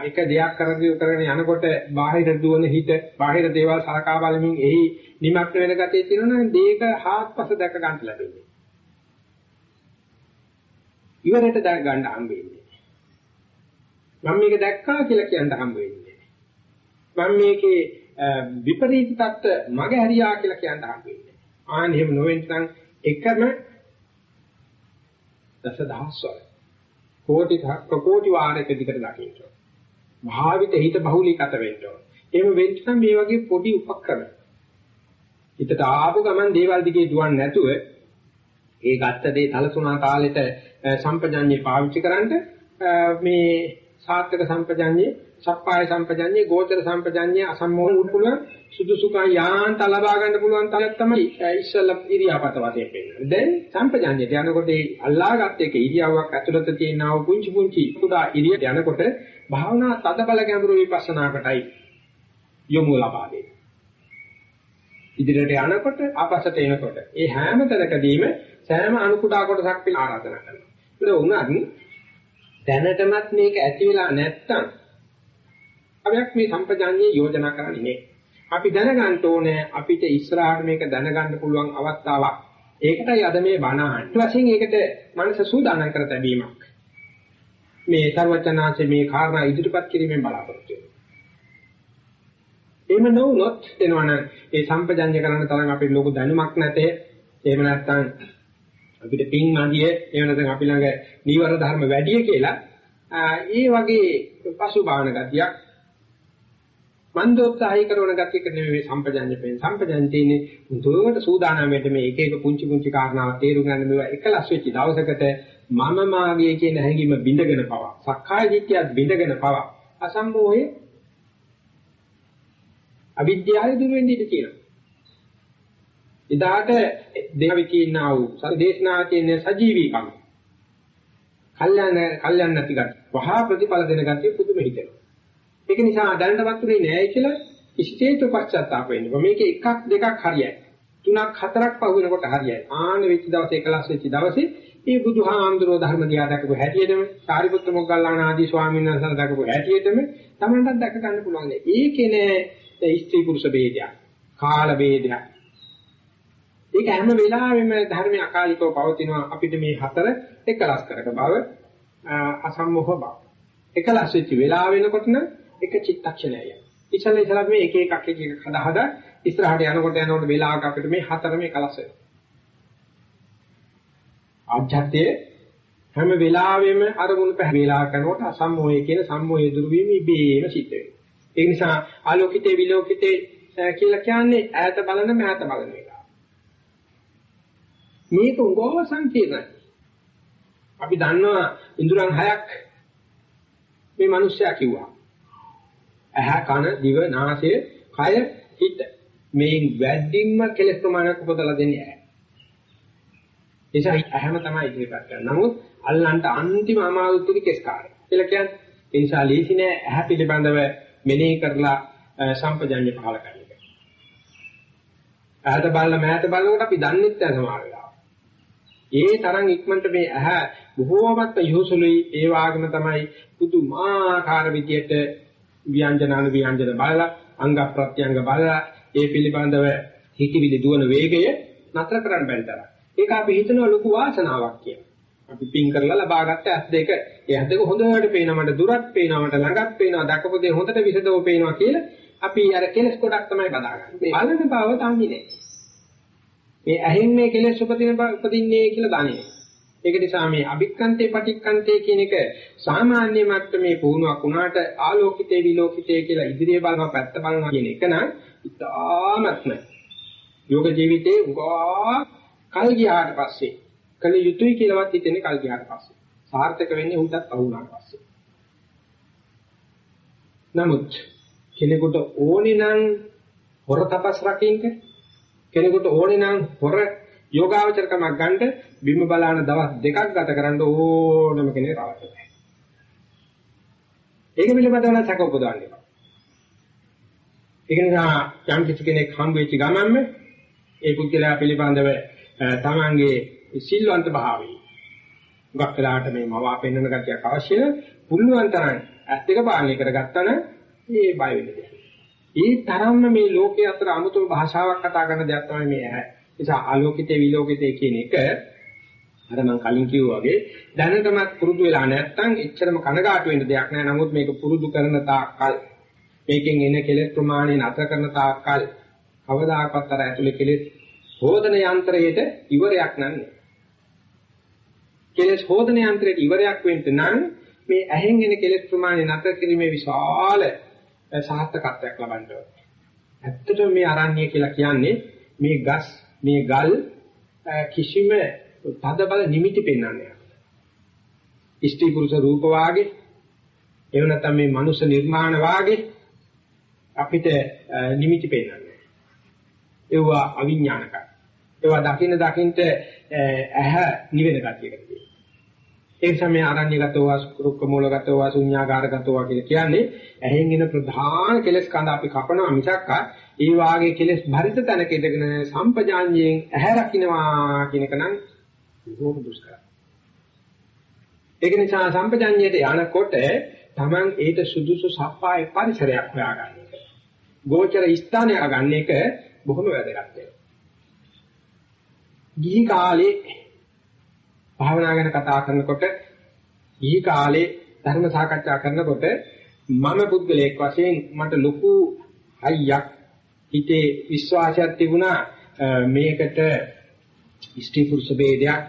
එක දෙයක් කරගෙන කරගෙන යනකොට බාහිර දුවන හිත බාහිර දේවල් සලකා බලමින් එහි නිමග්න වෙන ගතිය තියෙනවා නම් මේක හාත්පස දැක ගන්න ලැබෙන්නේ. ඉවරට දැක ගන්න හම්බෙන්නේ. මම මේක දැක්කා කියලා කියන්න හම්බෙන්නේ. මම මේකේ විපරීත தත්ත මග හැරියා කියලා කියන්න හම්බෙන්නේ. ආන් එහෙම නොවෙන්නම් එකම දසදහස්වර කෝටි කෝටි වාරයක දිකට දකින්න. භාවිත හිත බහුලීගත වෙන්න ඕන. එහෙම වෙන්න නම් මේ වගේ පොඩි උපකරණ. හිතට ආපු ගමන් දේවල් දිගේ දුවන්නේ නැතුව ඒ ගත්ත දේ තලසුණා කාලෙට සම්පජඤ්ඤේ පාවිච්චි කරන්ට මේ සාත්‍යක සම්පජඤ්ඤේ, සප්පාය සම්පජඤ්ඤේ, ගෝචර සම්පජඤ්ඤේ අසම්මෝහන උපුල සුදුසුකම් යාන්ත ලබා ගන්න පුළුවන් තරක් තමයි ඉස්සල්ලා ඉරියාපත වශයෙන් පෙන්නන්නේ. දැන් සම්පජඤ්ඤයට යනකොට ඒ අල්ලාගත් එක ඉරියාවක් ඇතුළත තියෙනා වූ පුංචි පුංචි කුඩා ඉරියට යනකොට භාවනා තදබල ගැඹුරු විපස්සනාකටයි යොමු ලබා දෙන්නේ. ඉදිරියට යනකොට ආපස්සට එනකොට ඒ හැම තැනකදීම සෑම අණු කුඩා කොටසක් පිළ ආරාධනා කරනවා. ඒක උනත් දැනටමත් මේක ඇති වෙලා නැත්තම් අපියක් මේ සම්පජාඤ්ඤේ යෝජනා කරන්නේ නේ. අපි දැනගන්න ඕනේ අපිට ඉස්සරහට මේක දැනගන්න පුළුවන් අවස්ථාවක්. ඒකටයි අද මේ බණ අහන්න. වශයෙන් ඒකට මනස සූදානම් කර තැබීමක්. මේ ਸਰවචනාංශයේ මේ කාරණා ඉදිරිපත් කිරීමෙන් බලාපොරොත්තු වෙනවා. එහෙම නොවුනොත් එනවනම් ඒ සම්පජඤ්ඤ කරන්න තරම් අපේ ලොකු දැනුමක් නැතේ. එහෙම නැත්නම් අපිට පින් මදිය එහෙම නැත්නම් අපි ළඟ නීවර ධර්ම වැඩි කියලා ඒ වගේ පසුබාහන ගතියක් මන්දෝත්සාහය කරන ගතියක නෙමෙයි සම්පජඤ්ඤ පෙන් සම්පජඤ්ඤ තියෙන්නේ දුරට සූදානමෙට මේ එක එක පුංචි පුංචි කාරණාවක් තේරුම් ගන්න මේවා එකලස් වෙච්ච දවසකට මම මාගේ කියන හැඟීම බිඳගෙන පවා සක්කාය දිට්ඨියත් බිඳගෙන පවා අසම්මෝහයේ අවිද්‍යාවේ දුර වෙන්න ඉඩ තියෙනවා. එදාට දේවි කියනා වූ සදේශනා කියන සජීවීකම. කල්යන කල්යන නැති ගැට. වහා ප්‍රතිඵල දෙන ගැටි පුදුම හිතෙනවා. ඒක නිසා දැනටවත් උනේ නෑ කියලා ඉෂ්ඨේතු පශ්චාත්තාප වෙන්නේ. මේක එකක් දෙකක් හරියයි. තුනක් හතරක් පහ වෙනකොට හරියයි. ආන වෙච්ච දවසේ එකලස් වෙච්ච දවසේ මේ බුදුහාමුදුරෝ ධර්ම දිහා දැකපු හැටියටම සාරිපුත්‍ර මොග්ගල්ලාන ආදී ස්වාමීන් වහන්සේලා දැකපු හැටියටම තමන්ටත් දැක ගන්න පුළුවන්. ඒකේ නෑ ස්ත්‍රී පුරුෂ ભેදයක්, කාල ભેදයක්. ඒක හැම වෙලාවෙම ධර්මයේ අකාලිකව පවතිනවා අපිට මේ හතර එකලස් කරක බව අසම්මෝහ බව. එකලස් වෙච්ච වෙලාව වෙනකොට නම් එක චිත්තක්ෂණයයි. ඉතල ඉතල මේ එක එකක් එක එක හදා හදා ඉස්සරහට යනකොට යනකොට වෙලාවක අපිට මේ හතරම එකලස් වෙනවා. ආධ්‍යාත්මයේ හැම වෙලාවෙම අරමුණු පැහැ වේලා කරනකොට අසම්මෝහය කියන සම්මෝහය දුරු වීම ඉබේම සිද්ධ වෙනවා. ඒ නිසා ආලෝකිතේ විලෝකිතේ කියලා කියන්නේ ඈත බලන මෑත බලන එක. මේක උගව සංකීර්ණයි. අපි දන්නවා ඉන්ද්‍රයන් හයක් මේ මිනිස්සයා කිව්වා. ඇහ කන දිව නාසය කය හිත මේ වැඩින්ම කෙලෙස් ප්‍රමාණයක් උපදලා දෙන්නේ ඇහැ. එසා ඇහැම තමයි ඉදිරියට කරන්නේ. නමුත් අල්ලන්ට අන්තිම අමාරුත් කෙස් කාර්ය. කියලා කියන්නේ ඒ නිසා ලීසි නෑ ඇහැ පිළිබඳව මෙනෙහි කරලා සම්පජඤ්ඤ පහල කරන එක. ඇහැට බලලා මෑට බලනකොට අපි දන්නේ නැහැ සමහර වෙලාවට. ඒ තරම් ඉක්මනට මේ ඇහැ බොහෝමත් යොසුලුයි ඒ වාග්ම තමයි පුදුමාකාර විදියට ව්‍යංජනාන ව්‍යංජන බලලා අංග ප්‍රත්‍යංග බලලා ඒ පිළිබඳව හිතවිලි දුවන වේගය නතර කරන්න බැරි තරම්. ඒක අපි හිතන ලොකු වාසනාවක් කියලා. අපි පින් කරලා ලබාගත්ත ඇස් දෙක. ඒ ඇස් දෙක හොඳට පේනවා මට දුරක් පේනවා මට ළඟක් පේනවා දක්වපු දේ හොඳට විසදව පේනවා කියලා අපි අර කෙලස් ගොඩක් තමයි බදාගන්නේ. මේ බලන බව තන්නේ නැහැ. මේ ඇහෙන් මේ කෙලස් උපදින උපදින්නේ කියලා දන්නේ. ඒක නිසා මේ අභික්කන්තේ පටික්කන්තේ කියන එක සාමාන්‍ය මට්ටමේ පුහුණුවක් වුණාට ආලෝකිතේ විලෝකිතේ කියලා ඉදිරිය බලනවා පැත්ත බලනවා කියන එක නම් ඉතාමත්ම යෝග ජීවිතේ උගා කල් ගියාට පස්සේ කල යුතුයි කියලාවත් හිතෙන්නේ කල් ගියාට පස්සේ. සාර්ථක වෙන්නේ උන්ටත් අහුණාට පස්සේ. නමුත් කෙනෙකුට ඕනේ නම් හොර තපස් රකින්න කෙනෙකුට ඕනේ නම් හොර යෝගාවචරකමක් ගන්න බිම බලාන දවස් දෙකක් ගත කරන්න ඕනම කෙනෙක් අවශ්‍යයි. ඒක පිළිබඳව සැක උපදවන්න එපා. ඒක නිසා යම් කිසි කෙනෙක් හම් වෙච්ච ගමන්ම ඒ පුද්ගලයා පිළිබඳව තමන්ගේ සිල්වන්ත භාවය. ගොඩක් වෙලාවට මේ මවා පෙන්වන ගතියක් අවශ්‍ය පුළුවන් තරම් ඇස් දෙක පාලනය කරගත්තා නම් ඒ බය වෙන්නේ. ඒ තරම්ම මේ ලෝකයේ අතර අමුතුම භාෂාවක් කතා කරන දෙයක් තමයි මේ ඇහැ. නිසා ආලෝකිතේ විලෝකිතේ කියන එක අර මම කලින් කිව්වා වගේ දැනටමත් පුරුදු වෙලා නැත්නම් එච්චරම කනගාටු වෙන්න දෙයක් නෑ. නමුත් මේක පුරුදු කරන තාක්කල් මේකෙන් එන කෙලෙස් ප්‍රමාණය නතර කරන තාක්කල් කවදාකවත් අර ඇතුලේ කෙලෙස් හෝදන යන්ත්‍රයේට ඉවරයක් නැහැ. කෙලෙස් හෝදන යන්ත්‍රයට ඉවරයක් වෙන්න නම් මේ ඇහෙන් එන කෙලෙස් ප්‍රමාණය නතර කිරීමේ විශාල සාර්ථකත්වයක් ලබන්න ඕනේ. ඇත්තටම මේ අරණ්‍ය කියලා කියන්නේ මේ ගස්, මේ ගල් කිසිම තද බල නිමිති පෙන්වන්නේ නැහැ. ඉෂ්ටි පුරුෂ රූප වාගේ එහෙම නැත්නම් මේ මනුෂ්‍ය නිර්මාණ වාගේ අපිට නිමිති පෙන්වන්නේ. ඒවා අවිඥානිකයි. ඒවා දකින්න දකින්න ඇහැ නිවෙන ගතියකට තියෙනවා. ඒ නිසා මේ ආරණ්‍යගතව රුක්ක මූලගතව ශුන්‍යාකාරගතව කියලා කියන්නේ ඇහෙන් එන ප්‍රධාන කෙලස් කඳ අපි කපනවා මිසක් ඒ වාගේ කෙලස් භරිත තැනක ඉඳගෙන සම්පජාඤ්ඤයෙන් ඇහැ රකින්නවා කියන එක නම් බොහොම දුෂ්කරයි. ඒක නිසා සම්පජාඤ්ඤයට යනකොට Taman ඒට සුදුසු සප්පාය පරිසරයක් හොයාගන්න එක. ගෝචර ස්ථානය ගන්න එක බොහොම වැදගත් වෙනවා. ගිහි කාලේ භාවනා ගැන කතා කරනකොට ඊ කාලේ ධර්ම සාකච්ඡා කරනකොට මම පුද්ගලයෙක් වශයෙන් මට ලොකු හයියක් හිතේ විශ්වාසයක් තිබුණා මේකට ස්ත්‍රී පුරුෂ ભેදයක්,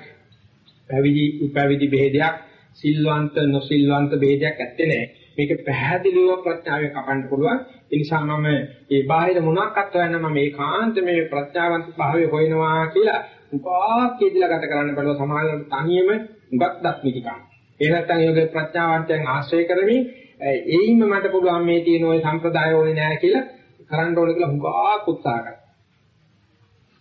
පැවිදි උපැවිදි ભેදයක්, සිල්වන්ත නොසිල්වන්ත ભેදයක් ඇත්තේ නැහැ. මේක පැහැදිලිව ප්‍රඥාවෙන් කපන්න පුළුවන්. ඒ නිසා මම මේ බාහිර මොනක්වත් හොයන්න මම ඒකාන්ත මේ ප්‍රඥාවන්ත භාවය හොයනවා කියලා උපාක් කියදලා ගත කරන්න බැලුවා සමාජයට තනියම උගක් දක්මිතිකම්. ඒ නැත්තම් යෝග ප්‍රඥාවන්තයන් ආශ්‍රය කරමින් ඒයින්ම මට පුළුවන් මේ තියෙන ওই සම්ප්‍රදාය ඕනේ නැහැ කියලා කරන්න ඕනේ කියලා හුඟක් උත්සාහ කරා.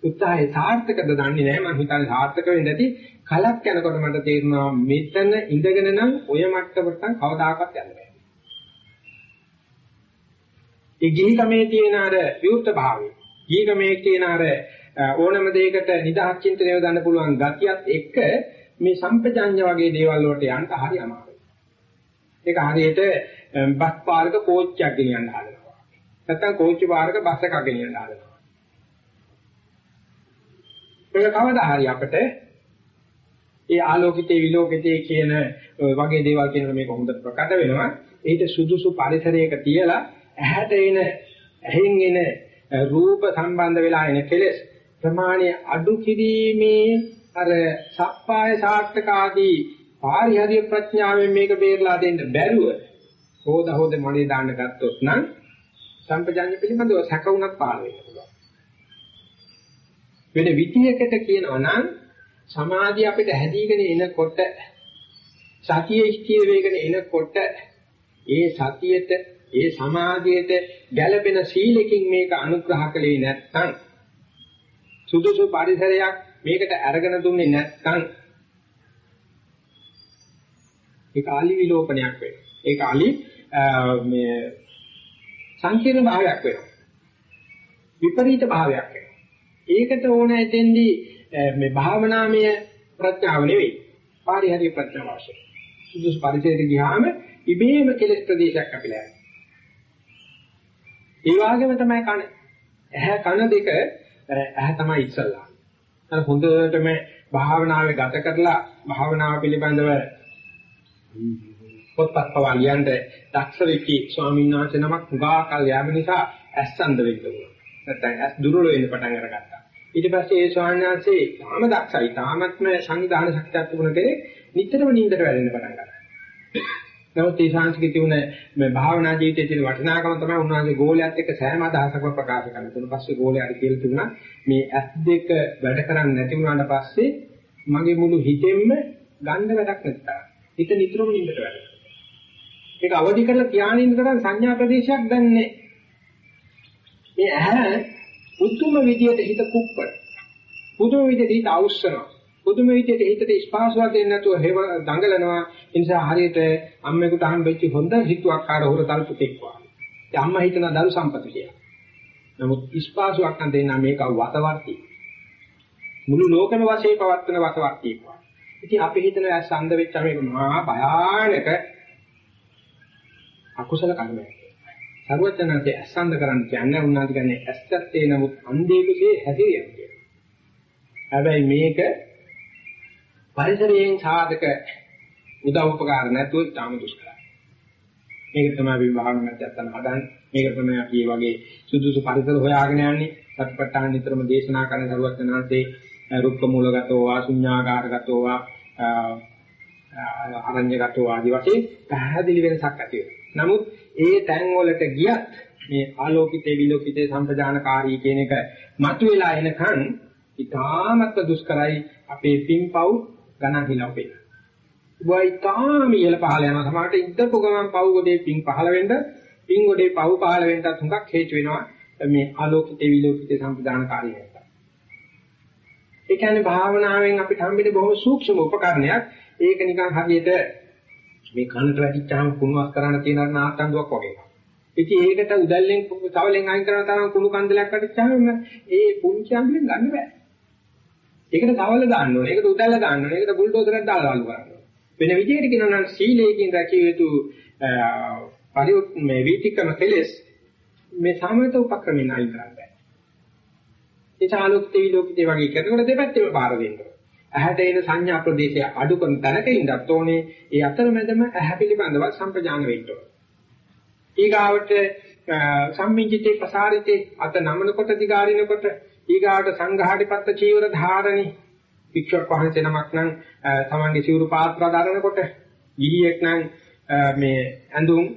උත්සාහය සාර්ථකද දන්නේ නැහැ මම හිතන්නේ සාර්ථක වෙන්නේ නැති කලක් යනකොට මට තේරෙනවා මෙතන ඉඳගෙන නම් ඔය මට්ටමට කවදාකවත් යන්න බෑ. ඒ ගිහිකමේ තියෙන අර විවුර්ත භාවය, ගිහිකමේ තියෙන අර ඕනම දෙයකට නිදහස් චින්තනය යොදන්න පුළුවන් ගතියත් එක්ක මේ සම්පජඤ්ඤ වගේ දේවල් වලට යන්න හරි අමාරුයි. ඒක හරියට බස් පාරක කෝච්චියක් ගෙනියන්න හදනවා. නැත්නම් කෝච්චි පාරක බස් එකක් ගෙනියන්න හදනවා. ඒක කවදා හරි අපිට ඒ ආලෝකිතේ විලෝකිතේ කියන වගේ දේවල් කියන මේක හොඳට ප්‍රකට වෙනවා. ඊට සුදුසු පරිසරයක තියලා ඇහැට එන ඇහෙන් එන රූප සම්බන්ධ වෙලා එන කෙලෙස් ප්‍රමාණය අඩු කිරීමේ අර සප්පාය සාර්ථක ආදී පාරිහරිය ප්‍රඥාවෙන් මේක බේරලා දෙන්න බැරුව හොද හොද මොලේ දාන්න ගත්තොත් නම් සම්පජාඤ්ඤ පිළිබඳව සැකුණක් පාල වෙන්න පුළුවන්. වෙන විදියකට කියනවා නම් සමාධිය අපිට හැදීගෙන එනකොට සතිය ස්ථිර වේගන එනකොට ඒ සතියට ඒ සමාධියට ගැළපෙන සීලකින් මේක අනුග්‍රහ කළේ නැත්නම් සුදුසු පරිසරයක් මේකට අරගෙන දුන්නේ නැත්නම් ඒක අලි විලෝපනයක් වෙනවා. ඒක අලි මේ සංකීර්ණ භාවයක් වෙනවා. විපරීත භාවයක් වෙනවා. ඒකට ඕන ඇතෙන්දී මේ භාවනාමය ප්‍රඥාව නෙවෙයි. පාරිහරි ප්‍රඥාව අවශ්‍යයි. සුදුසු පරිසරයකට ගියාම ඉබේම කෙලෙස් ප්‍රදේශයක් අපිලා යනවා. ඒ වගේම තමයි කන. ඇහැ කන දෙක ඇහැ තමයි ඉස්සල්ලා. අර හොඳටම භාවනාවේ ගත කරලා භාවනාව පිළිබඳව පොත්පත් පවා ලියන්න දක්ෂ වෙච්චි ස්වාමීන් වහන්සේ නමක් උගා කල් යාම නිසා ඇස්සන්ද වෙන්න උනා. නැත්නම් ඇස් දුර්වල වෙන්න පටන් අරගත්තා. ඊට පස්සේ ඒ ස්වාමීන් වහන්සේ තාම දක්ෂයි. තාමත්ම සංවිධාන ශක්තියක් තිබුණ කෙනෙක් නිතරම නිින්දට වැටෙන්න පටන් ගත්තා. නමුත් ඒ ශාන්තික තිබුණ මේ භාවනා ජීවිතයේ තියෙන වටිනාකම තමයි උන්වහන්සේ ගෝලයට එක්ක සෑම අදහසක්ම ප්‍රකාශ කරන්නේ. ඊට පස්සේ ගෝලයට කියලා තිබුණා මේ ඇස් දෙක වැඩ කරන්නේ නැති වුණාට පස්සේ මගේ මුළු හිතෙන්ම ගන්න වැඩක් නැත්තා. හිත නිතරම නින්දට වැටෙනවා. ඒක අවදි කරලා ධානයින් කරන් සංඥා ප්‍රදේශයක් දැන්නේ. මේ ඇහැ උතුම් විදියට හිත කුප්පන. පුදුම විදියට හිත අවශ්‍යනවා. පුදුම විදියට හිතට ස්පාසාවක් දෙන්නේ නැතුව හේව දඟලනවා. ඒ නිසා හරියට අම්මෙකුට හම්බෙච්ච හොඳ හිතුවක්කාර හොරතල් පුතෙක් වගේ. ඒ අම්මා හිතන දරු සම්පත කියලා. නමුත් ස්පාසාවක් නම් දෙන්න මේක වතවර්ති. මුළු ලෝකෙම වශයෙන් පවත්වන වතවර්ති වගේ. ඉතින් අපි හිතන ඇස් අන්ධ වෙච්ච මේක මහා භයානක අකුසල කර්මයක්. සර්වඥාන්සේ ඇස්සන්ද කරන්න කියන්නේ උන්වහන්සේ කියන්නේ ඇස්සත්තේ නමුත් අන්ධයෙකුගේ හැදිරියක්. හැබැයි මේක පරිසරයෙන් සාධක උදව් උපකාර නැතුව තාම දුෂ්කරයි. මේක තමයි අපි භාවනා මැදයන් හදන්නේ. මේක තමයි අපි මේ වගේ සුදුසු පරිසර හොයාගෙන යන්නේ. සත්පට්ඨාන නිතරම දේශනා කරන සරුවචනාංශේ රුක්ක මූලගතෝ වා ශුඤ්ඤාකාරගතෝ වා අරඤ්‍යගතෝ ආදී වශයෙන් පැහැදිලි වෙනසක් ඇති නමුත් ඒ තැන් වලට ගියත් මේ ආලෝකිතේ විලෝකිතේ සම්පජානකාරී කියන එක මතුවලා එනකන් ඉතාමත් දුෂ්කරයි අපේ පින්පව් ගණන් හිලව් වෙන. වයි තාම ඉහළ පහළ යනවා. සමහරට ඉද්දපු ගමන් පව් ගොඩේ පිං පහළ වෙන්න, පිං ගොඩේ පව් පහළ වෙන්නත් හුඟක් හේතු වෙනවා. මේ ආලෝකිතේ විලෝකිතේ සම්පදානකාරී වෙනවා. ඒ කියන්නේ භාවනාවෙන් අපිට හම්බෙන්නේ බොහොම සූක්ෂම උපකරණයක්. ඒක නිකන් හරියට මේ කනට වැටිච්චාම කුණුවක් කරන්න තියෙන නාට්ටන්දුවක් වගේ. ඉතින් ඒකට උදැල්ලෙන් තවලෙන් අයින් කරන තරම් කුණු කන්දලයක් වැටිච්චාම ඒ පුංචි අඟුලෙන් ගන්න බෑ. ඒකට තවල දාන්න ඕනේ. ඒකට උදැල්ල දාන්න ඕනේ. ඒකට බුල්ඩෝසරයක් දාලා අලු කරන්න ඕනේ. වෙන විදිහට කියනවා නම් සීලයෙන් රැකිය යුතු පරි මේ වීතිකම කෙලස් මේ සාමත උපක්‍රමෙන් අයින් කරන්න බෑ. ඒ චාලුක්ති විලෝකිතේ වගේ කරනකොට දෙපැත්තෙම බාර දෙන්න ඕනේ. ඇහැට එන සංඥා ප්‍රදේශය අඩු කරන තැනක ඉඳත් ඕනේ. ඒ අතරමැදම ඇහැ පිළිබඳව සම්පජාන වෙන්න ඕනේ. ඊගාවට සම්මිංචිතේ ප්‍රසාරිතේ අත නමනකොට දිගාරිනකොට ඊගාවට සංඝාටිපත්ත චීවර ධාරණි වික්ෂක් වහන්සේ නමක් නම් තමන්ගේ සිවුරු පාත්‍ර දරනකොට ගිහියෙක් නම් මේ ඇඳුම්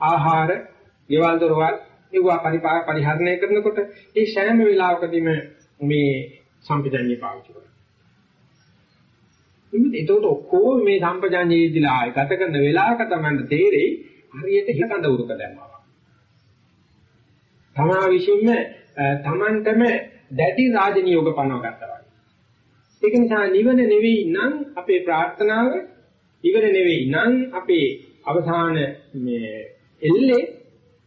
ආහාර ගෙවල් දොරවල් ඒවා පරිපාල පරිහරණය කරනකොට ඒ සෑම වෙලාවකදීම මේ සම්පජඤ්ඤය පාවිච්චි කරනවා. ඉතින් ඒකට ඔක්කොම මේ සම්පජඤ්ඤයේදීලා ගත කරන වෙලාවක තමයි තේරෙයි හරියට හිතඳ උරුක දැම්මා. තමා විසින්ම තමන්ටම දැඩි රාජනියෝග පනව ගන්නවා. ඒක නිසා නිවන නෙවෙයි නම් අපේ ප්‍රාර්ථනාව ඉවර නෙවෙයි නම් අපේ අවසාන මේ එල්ලේ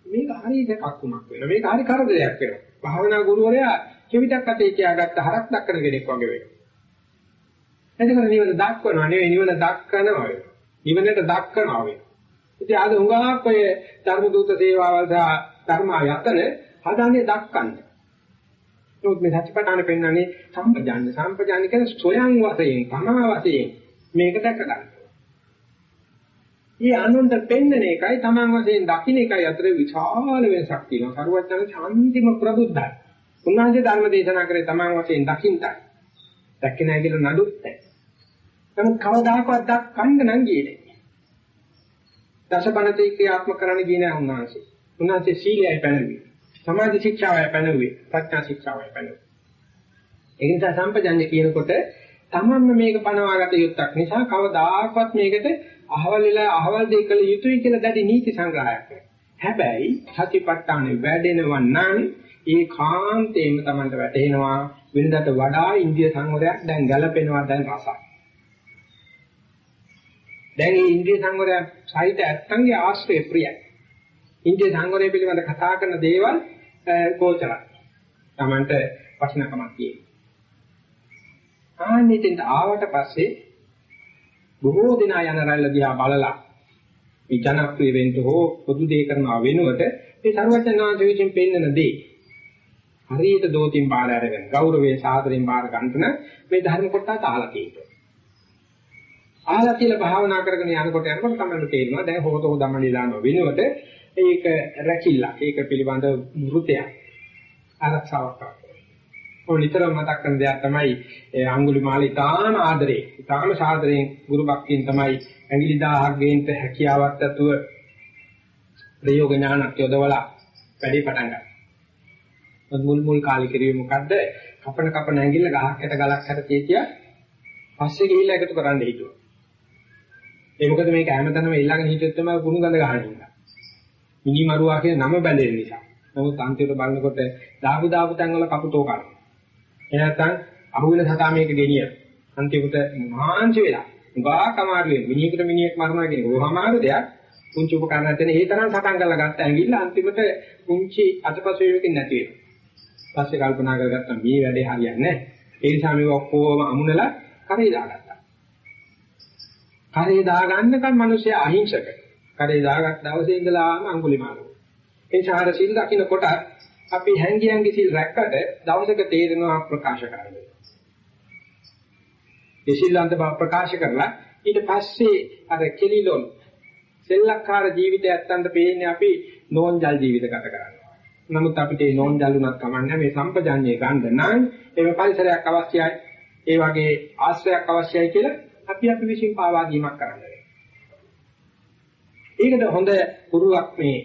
මේක හරිය දෙකක් උනක් වෙනවා. මේක හරි කරදරයක් වෙනවා. භාවනා ගුරුවරයා කෙවිතක් අතේ තියාගත්ත හරක් දක්කන කෙනෙක් වගේ වෙනවා. එතකොට නිවන දක්වනවා නෙවෙයි නිවන දක්කනවා වෙනවා. නිවනට දක්කනවා වෙනවා. ඉතින් ආද උඟාක් ඔය ධර්ම දූත සේවාවල් සහ ධර්ම යතන හදන්නේ දක්කන්නේ. නමුත් මේ සත්‍යපටාන පෙන්වන්නේ සම්පජාන්‍ය සම්පජාන්‍ය කියන්නේ සොයන් වශයෙන් තමා වශයෙන් මේක දැක ගන්න. ඊ අනුන්ට පෙන්වන එකයි තමන් වශයෙන් දකින්න එකයි අතර විශාල වෙනසක් තියෙනවා. සරුවචන ශාන්තිම ප්‍රබුද්ධයි. උන්වහන්සේ ධර්ම දේශනා කරේ තමන් වශයෙන් දකින්නයි. දැක්කේ නැහැ කියලා නඩුත් නැහැ. නමුත් කවදාකවත් දක්කන්න නම් ගියේ නැහැ. දසබණතේ ක්‍රියාත්මක කරන්න ගියේ නැහැ උන්වහන්සේ. උන්වහන්සේ සීලයයි පැනවි. සමාධි ශික්ෂාවයි පැනුවේ ප්‍රඥා ශික්ෂාවයි පැනුවේ. ඒ නිසා සම්පජන්‍ය කියනකොට තමන්ම මේක පනවාගත යුත්තක් නිසා කවදාකවත් මේකට අහවල් වෙලා අහවල් දෙයක් කළ යුතුයි කියලා දැඩි නීති සංග්‍රහයක් හැබැයි සතිපට්ඨානෙ වැඩෙනවා නම් ඒ කාන්තේම තමන්ට වැටහෙනවා වෙනදාට වඩා ඉන්දිය සංවරයක් දැන් ගැලපෙනවා දැන් රසයි. දැන් මේ ඉන්දිය සංවරය සහිත ඇත්තන්ගේ ආශ්‍රය ප්‍රියයි. ඉන්දිය සංවරය පිළිබඳ කතා කරන දේවල් ගෝචරයි. Tamanට වටිනකමක් තියෙනවා. ආනිතෙන් ආවට පස්සේ බොහෝ දෙනා යන රැල්ල දිහා බලලා මේ ජනප්‍රිය වෙන්න හෝ පොදු දේ කරනවා වෙනුවට මේ සර්වඥාන්සේ විසින් පෙන්වන දේ හරියට දෝතින් බාර අරගෙන ගෞරවයෙන් සාදරයෙන් බාර ගන්නන මේ ධර්ම කොටස අහලා තියෙනවා. අහලා කියලා භාවනා කරගෙන යනකොට යනකොට තමයි තේරෙනවා දැන් හොත හොදමණි දානවා වෙනුවට ඒක රැකිල්ල ඒක පිළිබඳ මෘතයක් ආරක්ෂාවක් ඔය නිතරම මතක් කරන දෙයක් තමයි අඟුලිමාල ඉතාම ආදරේ ඉතාම සාදරයෙන් ගුරු භක්තියෙන් තමයි ඇඟිලි 1000ක් ගේන්න හැකියාවක් ඇතුව ප්‍රයෝග ඥානක් යොදවලා වැඩි පටන් ගන්නවා. මුල් මුල් කාලේ කිරුවේ මොකද්ද? කපන කපන ඇඟිල්ල ගහකට ගලක් හැට තියකිය පස්සේ ගිහිල්ලා එකතු කරන්න හිතුවා. ඒ මොකද මේක හැමතැනම ඊළඟ හිටියොත් තමයි කුණු ගඳ ගහන්නේ. මිනිමරුවා කියන නම බැඳෙන නිසා. නමුත් අන්තිමට බලනකොට දාපු දාපු තැන් වල කපුටෝ කරනවා. එහෙ නැත්නම් අහුවෙන සතා මේක ගෙනිය. අන්තිමට මාංශ වෙලා. උගා කමාරුවේ මිනිහෙකුට මිනිහෙක් මරනවා කියන කොහොමාරු දෙයක්. පුංචි උපකරණ නැතනේ ඒ තරම් සටන් කරලා ගත්ත ඇඟිල්ල අන්තිමට පුංචි අතපසු වේවකින් නැති වෙනවා. පස්සේ කල්පනා කරගත්තා මේ වැඩේ හරියන්නේ නැහැ. ඒ නිසා මේක ඔක්කොම අමුණලා කරේ දාගත්තා. කරේ දාගන්නකම් මිනිස්සු අහිංසකයි. කරේ දාගත් දවසේ ඉඳලාම අඟුලිමාල. ඒ ඡාර සිල් දකින්න කොට අපි හැංගියන්ගේ සිල් රැක්කට දවසක තේරෙනවා ප්‍රකාශ කරන්නේ. ඒ සිල්ලන්ත බව ප්‍රකාශ කරලා ඊට පස්සේ අර කෙලිලොන් සෙල්ලක්කාර ජීවිතය ඇත්තන්ට පේන්නේ අපි නෝන්ජල් ජීවිත ගත කරනවා. නමුත් අපිට මේ නෝන්ජල් උනත් කමන්නේ මේ සම්පජාඤ්ඤය ගන්න නම් ඒ පරිසරයක් අවශ්‍යයි. ඒ වගේ ආශ්‍රයයක් අවශ්‍යයි කියලා අපි අපි විශ්ින් පාවා දීමක් කරන්න ඒකට හොඳ පුරුවක් මේ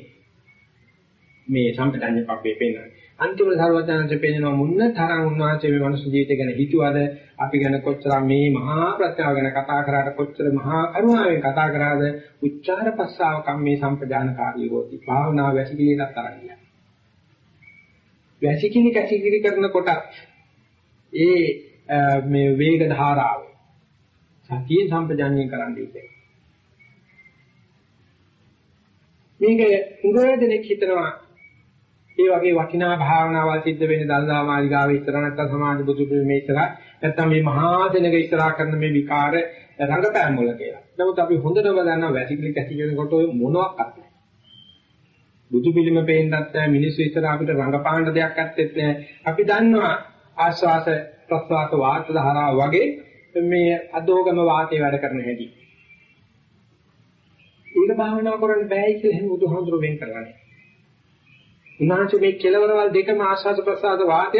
මේ සම්පජඤ්ඤ පබ්බේ පෙන්වන්නේ. අන්තිමට සර්වඥාන්සේ පෙන්වනවා මුන්න තරම් උන්වහන්සේ මේ මනුස්ස ජීවිතය ගැන හිතුවද අපි ගැන කොච්චර මේ මහා ප්‍රත්‍යාව ගැන කතා කරාට කොච්චර මහා කරුණාවෙන් කතා කරාද උච්චාර පස්සාව කම්මේ සම්පජානකාරී හොති. භාවනාව වැසිකිලියකට තරන්නේ. වැසිකිලි කැසිකිලි කරනකොට ඒ මේ වේග ධාරාව සතිය සම්පජාන්‍ය කරන්න ඉන්නේ. මේක උගදෙනෙක් හිතනවා ඒ වගේ වටිනා භාවනාවල් සිද්ධ වෙන්නේ දල්දා මාලිගාවේ ඉතර නැත්නම් සමාජ බුදු පිළිමේ ඉතර නැත්නම් මේ මහා දෙනක ඉස්සරහා කරන මේ විකාර රංගපෑම් වල කියලා. නමුත් අපි හොඳටම දන්නවා වැසිකිලි කැසිකිලිනකොට ඔය මොනවත් නැහැ. බුදු පිළිම පේන්නත් නැහැ මිනිස්සු ඉස්සර අපිට රංගපාන්න දෙයක් ඇත්තෙත් නැහැ. අපි දන්නවා ආස්වාස ප්‍රස්වාස වාත ධාරා වගේ මේ අදෝගම වාතේ වැඩ කරන හැටි. ඒක භාවනා කරන්න බෑ කියලා එහෙම බුදුහාමුදුරුවෝ වෙන් කරන්නේ. උන්වහන්සේ මේ කෙලවරවල් දෙකම ආස්වාද ප්‍රසආද වාතය,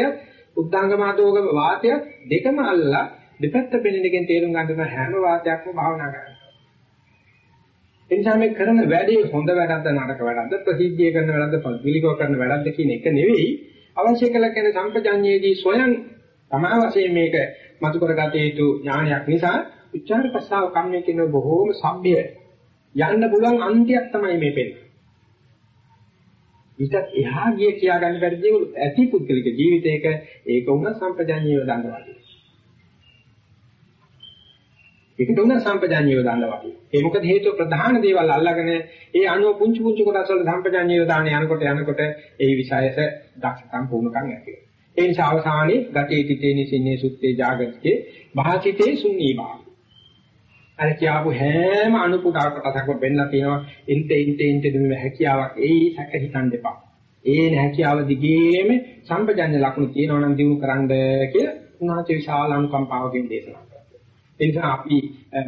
උද්ධංගම අදෝගම වාතය දෙකම අල්ලලා දෙපැත්ත පෙනෙනකින් තේරුම් ගන්න හැම වාතයක්ම භාවනා කරනවා. එනිසා මේ කරන වැඩේ හොඳ වැඩක්ද නරක වැඩක්ද ප්‍රසිද්ධිය කරන වැඩක්ද පිළිකව කරන වැඩක්ද කියන එක නෙවෙයි අවශ්‍ය කළ කෙන සම්පජඤ්ඤයේදී සොයන් තමා වශයෙන් මේක මතු කරගත යුතු ඥානයක් නිසා උච්චාර ප්‍රසාව කම්මේ කියන බොහෝම සભ્ય යන්න පුළුවන් අන්තියක් තමයි මේ පෙන්නේ. ඊට එහා ගිය කියා ගන්න බැරි දේවල් ඇති පුද්ගලික ජීවිතයක ඒක උන සම්පජාඤ්ඤයව දන්නවා. ඒකට උන සම්පජාඤ්ඤයව දන්නවා. ඒ මොකද හේතුව ප්‍රධාන දේවල් අල්ලගෙන ඒ අනුව පුංචි පුංචි කොටස් වල සම්පජාඤ්ඤයව දාන යනකොට යනකොට ඒ විෂයස දක්ෂකම් පුහුණුකම් ඇති වෙනවා. ඒ නිසා අවසානයේ ගතේ තිතේ නිසින්නේ සුත්තේ ජාගත්තේ භාසිතේ සුන්නීභාව. අර කියාපු හැම අනුපුඩා කොටසක්ම වෙන්නලා තියෙනවා ඉන්ටේ ඉන්ටේ ඉන්ටේ මේ හැකියාවක් ඒ සැක හිතන්න එපා. ඒ හැකියාව දිගේම සම්පජන්‍ය ලක්ෂණ තියෙනවා නම් දිනු කරන්න කියලා උන්වහන්සේ විශාල අනුකම්පාවකින් දේශනා කරා. ඒ නිසා අපි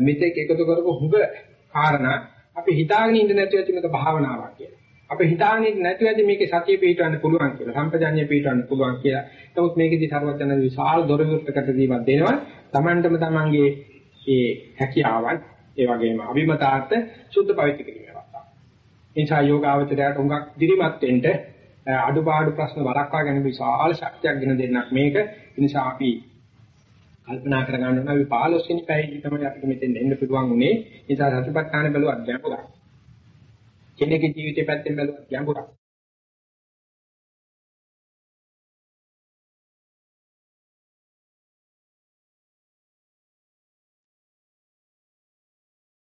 මෙතෙක් එකතු කරපු හුඟ කාරණා අපි හිතාගෙන ඉඳ නැතුව ඇති මේක භාවනාවක් කියලා. අපි හිතාගෙන නැතුව ඇති මේකේ සතිය පිටවන්න පුළුවන් කියලා. සම්පජන්‍ය පිටවන්න පුළුවන් කියලා. නමුත් මේකෙදි සර්වඥ විශාල දොරවිවෘතකට දීමක් දෙනවා. Tamanටම Tamanගේ ඒ හැකියාවන් ඒ වගේම අභිමතාර්ථ සුද්ධ පවිත්‍ර කිරීමේ අවස්ථාව. ඒ නිසා යෝගාවචරයට උඟක් දිරිමත් වෙන්න අඩුපාඩු ප්‍රශ්න වළක්වා ගැනීම විශාල ශක්තියක් ගෙන දෙන්නක් මේක. ඒ නිසා අපි කල්පනා කර ගන්න ඕන අපි 15 වෙනි පැයදී තමයි අපිට මෙතෙන් එන්න පුළුවන් උනේ. ඒ නිසා සතිපට්ඨාන බැලුවත් ගැඹුරක්. කෙනෙකුගේ ජීවිතය පැත්තෙන් බැලුවත් ගැඹුරක්.